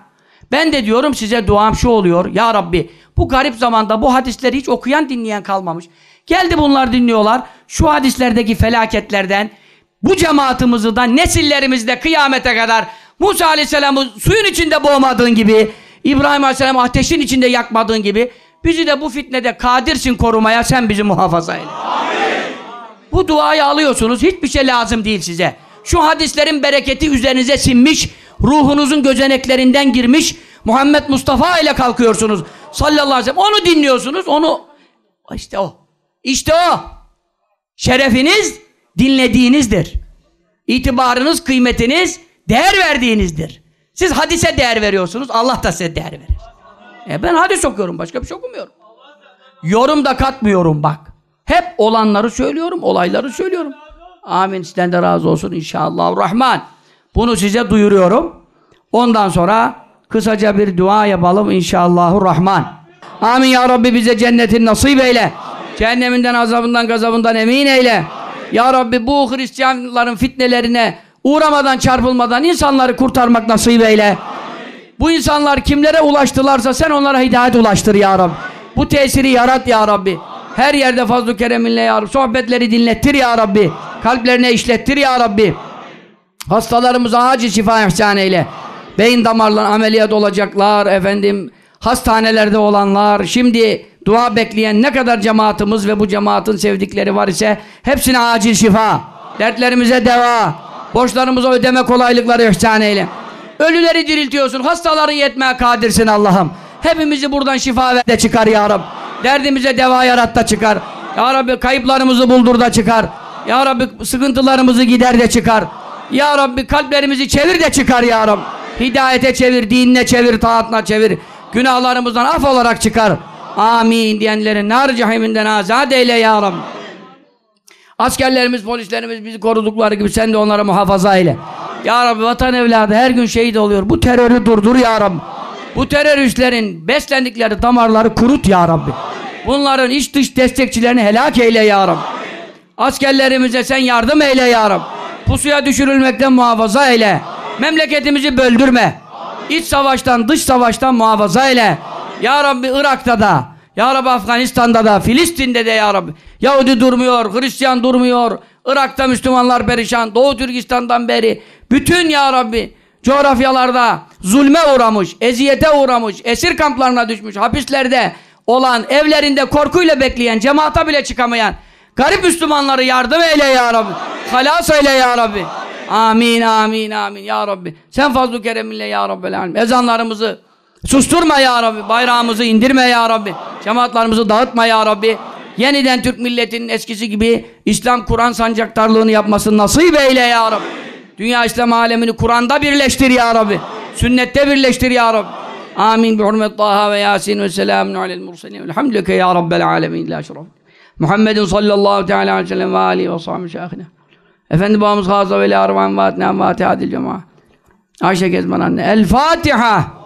ben de diyorum size duam şu oluyor. Ya Rabbi bu garip zamanda bu hadisleri hiç okuyan dinleyen kalmamış. Geldi bunlar dinliyorlar. Şu hadislerdeki felaketlerden bu cemaatimizi da nesillerimizde kıyamete kadar Musa Aleyhisselam'ı suyun içinde boğmadığın gibi İbrahim Aleyhisselam ateşin içinde yakmadığın gibi bizi de bu fitnede kadirsin korumaya sen bizi muhafaza eyle. Bu duayı alıyorsunuz. Hiçbir şey lazım değil size. Şu hadislerin bereketi üzerinize sinmiş. Ruhunuzun gözeneklerinden girmiş. Muhammed Mustafa ile kalkıyorsunuz. Sallallahu aleyhi ve sellem. Onu dinliyorsunuz. Onu işte o. İşte o. Şerefiniz dinlediğinizdir. İtibarınız, kıymetiniz, değer verdiğinizdir. Siz hadise değer veriyorsunuz. Allah da size değer verir. E ben hadis okuyorum. Başka bir şey okumuyorum. Yorum da katmıyorum bak. Hep olanları söylüyorum. Olayları söylüyorum. Amin. Sizden de razı olsun inşallah. Rahman. Bunu size duyuruyorum. Ondan sonra kısaca bir dua yapalım inşallahü rahman. Amin ya Rabbi bize cennetin nasip eyle. Amin. Cehenneminden azabından gazabından emin eyle. Amin. Ya Rabbi bu Hristiyanların fitnelerine uğramadan çarpılmadan insanları kurtarmak nasip eyle. Amin. Bu insanlar kimlere ulaştılarsa sen onlara hidayet ulaştır ya Rabbi. Bu tesiri yarat ya Rabbi. Her yerde fazl-ı kereminle ya Rabbi. Sohbetleri dinlettir ya Rabbi. Kalplerine işlettir ya Rabbi. Hastalarımıza acil şifa ihsan eyle. Beyin damarlarına ameliyat olacaklar efendim. Hastanelerde olanlar, şimdi dua bekleyen ne kadar cemaatimiz ve bu cemaatin sevdikleri var ise hepsine acil şifa. Dertlerimize deva. Borçlarımıza ödeme kolaylıkları ihsan eyle. Ölüleri diriltiyorsun. Hastaları yetmeye kadirsin Allah'ım. Hepimizi buradan şifa ver de çıkar ya Rabbi. Derdimize deva yarat da çıkar. Ya Rabbi kayıplarımızı buldur da çıkar. Ya Rabbi sıkıntılarımızı gider de çıkar. Ya Rabbi kalplerimizi çevir de çıkar ya Rabbi. Hidayete çevir, dinine çevir, taatına çevir. Günahlarımızdan af olarak çıkar. Amin diyenlerin nar cehiminden azat eyle ya Rabbi. Askerlerimiz, polislerimiz bizi korudukları gibi sen de onlara muhafaza eyle. Ya Rabbi vatan evladı her gün şehit oluyor. Bu terörü durdur ya Rabbi. Bu teröristlerin beslendikleri damarları kurut ya Rabbi. Bunların iç dış destekçilerini helak eyle ya Rabbi. Askerlerimize sen yardım eyle ya Rabbi. Pusuya düşürülmekten muhafaza eyle. Memleketimizi böldürme. İç savaştan, dış savaştan muhafaza eyle. Ya Rabbi Irak'ta da, Ya Rabbi Afganistan'da da, Filistin'de de Ya Rabbi. Yahudi durmuyor, Hristiyan durmuyor. Irak'ta Müslümanlar perişan. Doğu Türkistan'dan beri. Bütün Ya Rabbi coğrafyalarda zulme uğramış, eziyete uğramış, esir kamplarına düşmüş, hapislerde olan, evlerinde korkuyla bekleyen, cemaata bile çıkamayan garip Müslümanları yardım eyle Ya Rabbi. Halas eyle Ya Rabbi. Amin, amin, amin Ya Rabbi. Sen fazl-ı kereminle Ya Rabbi. Ezanlarımızı susturma Ya Rabbi. Bayrağımızı indirme Ya Rabbi. Cemaatlarımızı dağıtma Ya Rabbi. Yeniden Türk milletinin eskisi gibi İslam Kur'an sancaktarlığını yapmasını nasip eyle Ya Rabbi. Dünya İslam alemini Kur'an'da birleştir Ya Rabbi. Sünnette birleştir Ya Rabbi. Amin. Bi hurmet Taha ve Yasin ve selamun alel murselin. Elhamdülillah ya Rabbel alemin. La şeref. Muhammedin sallallahu teala aleyhi ve sellem ve alihi ve sahibi şahine. Efendi babamız Gaza ve Arvan ve Atnam ve. Ayşe Kezban anne. El Fatiha.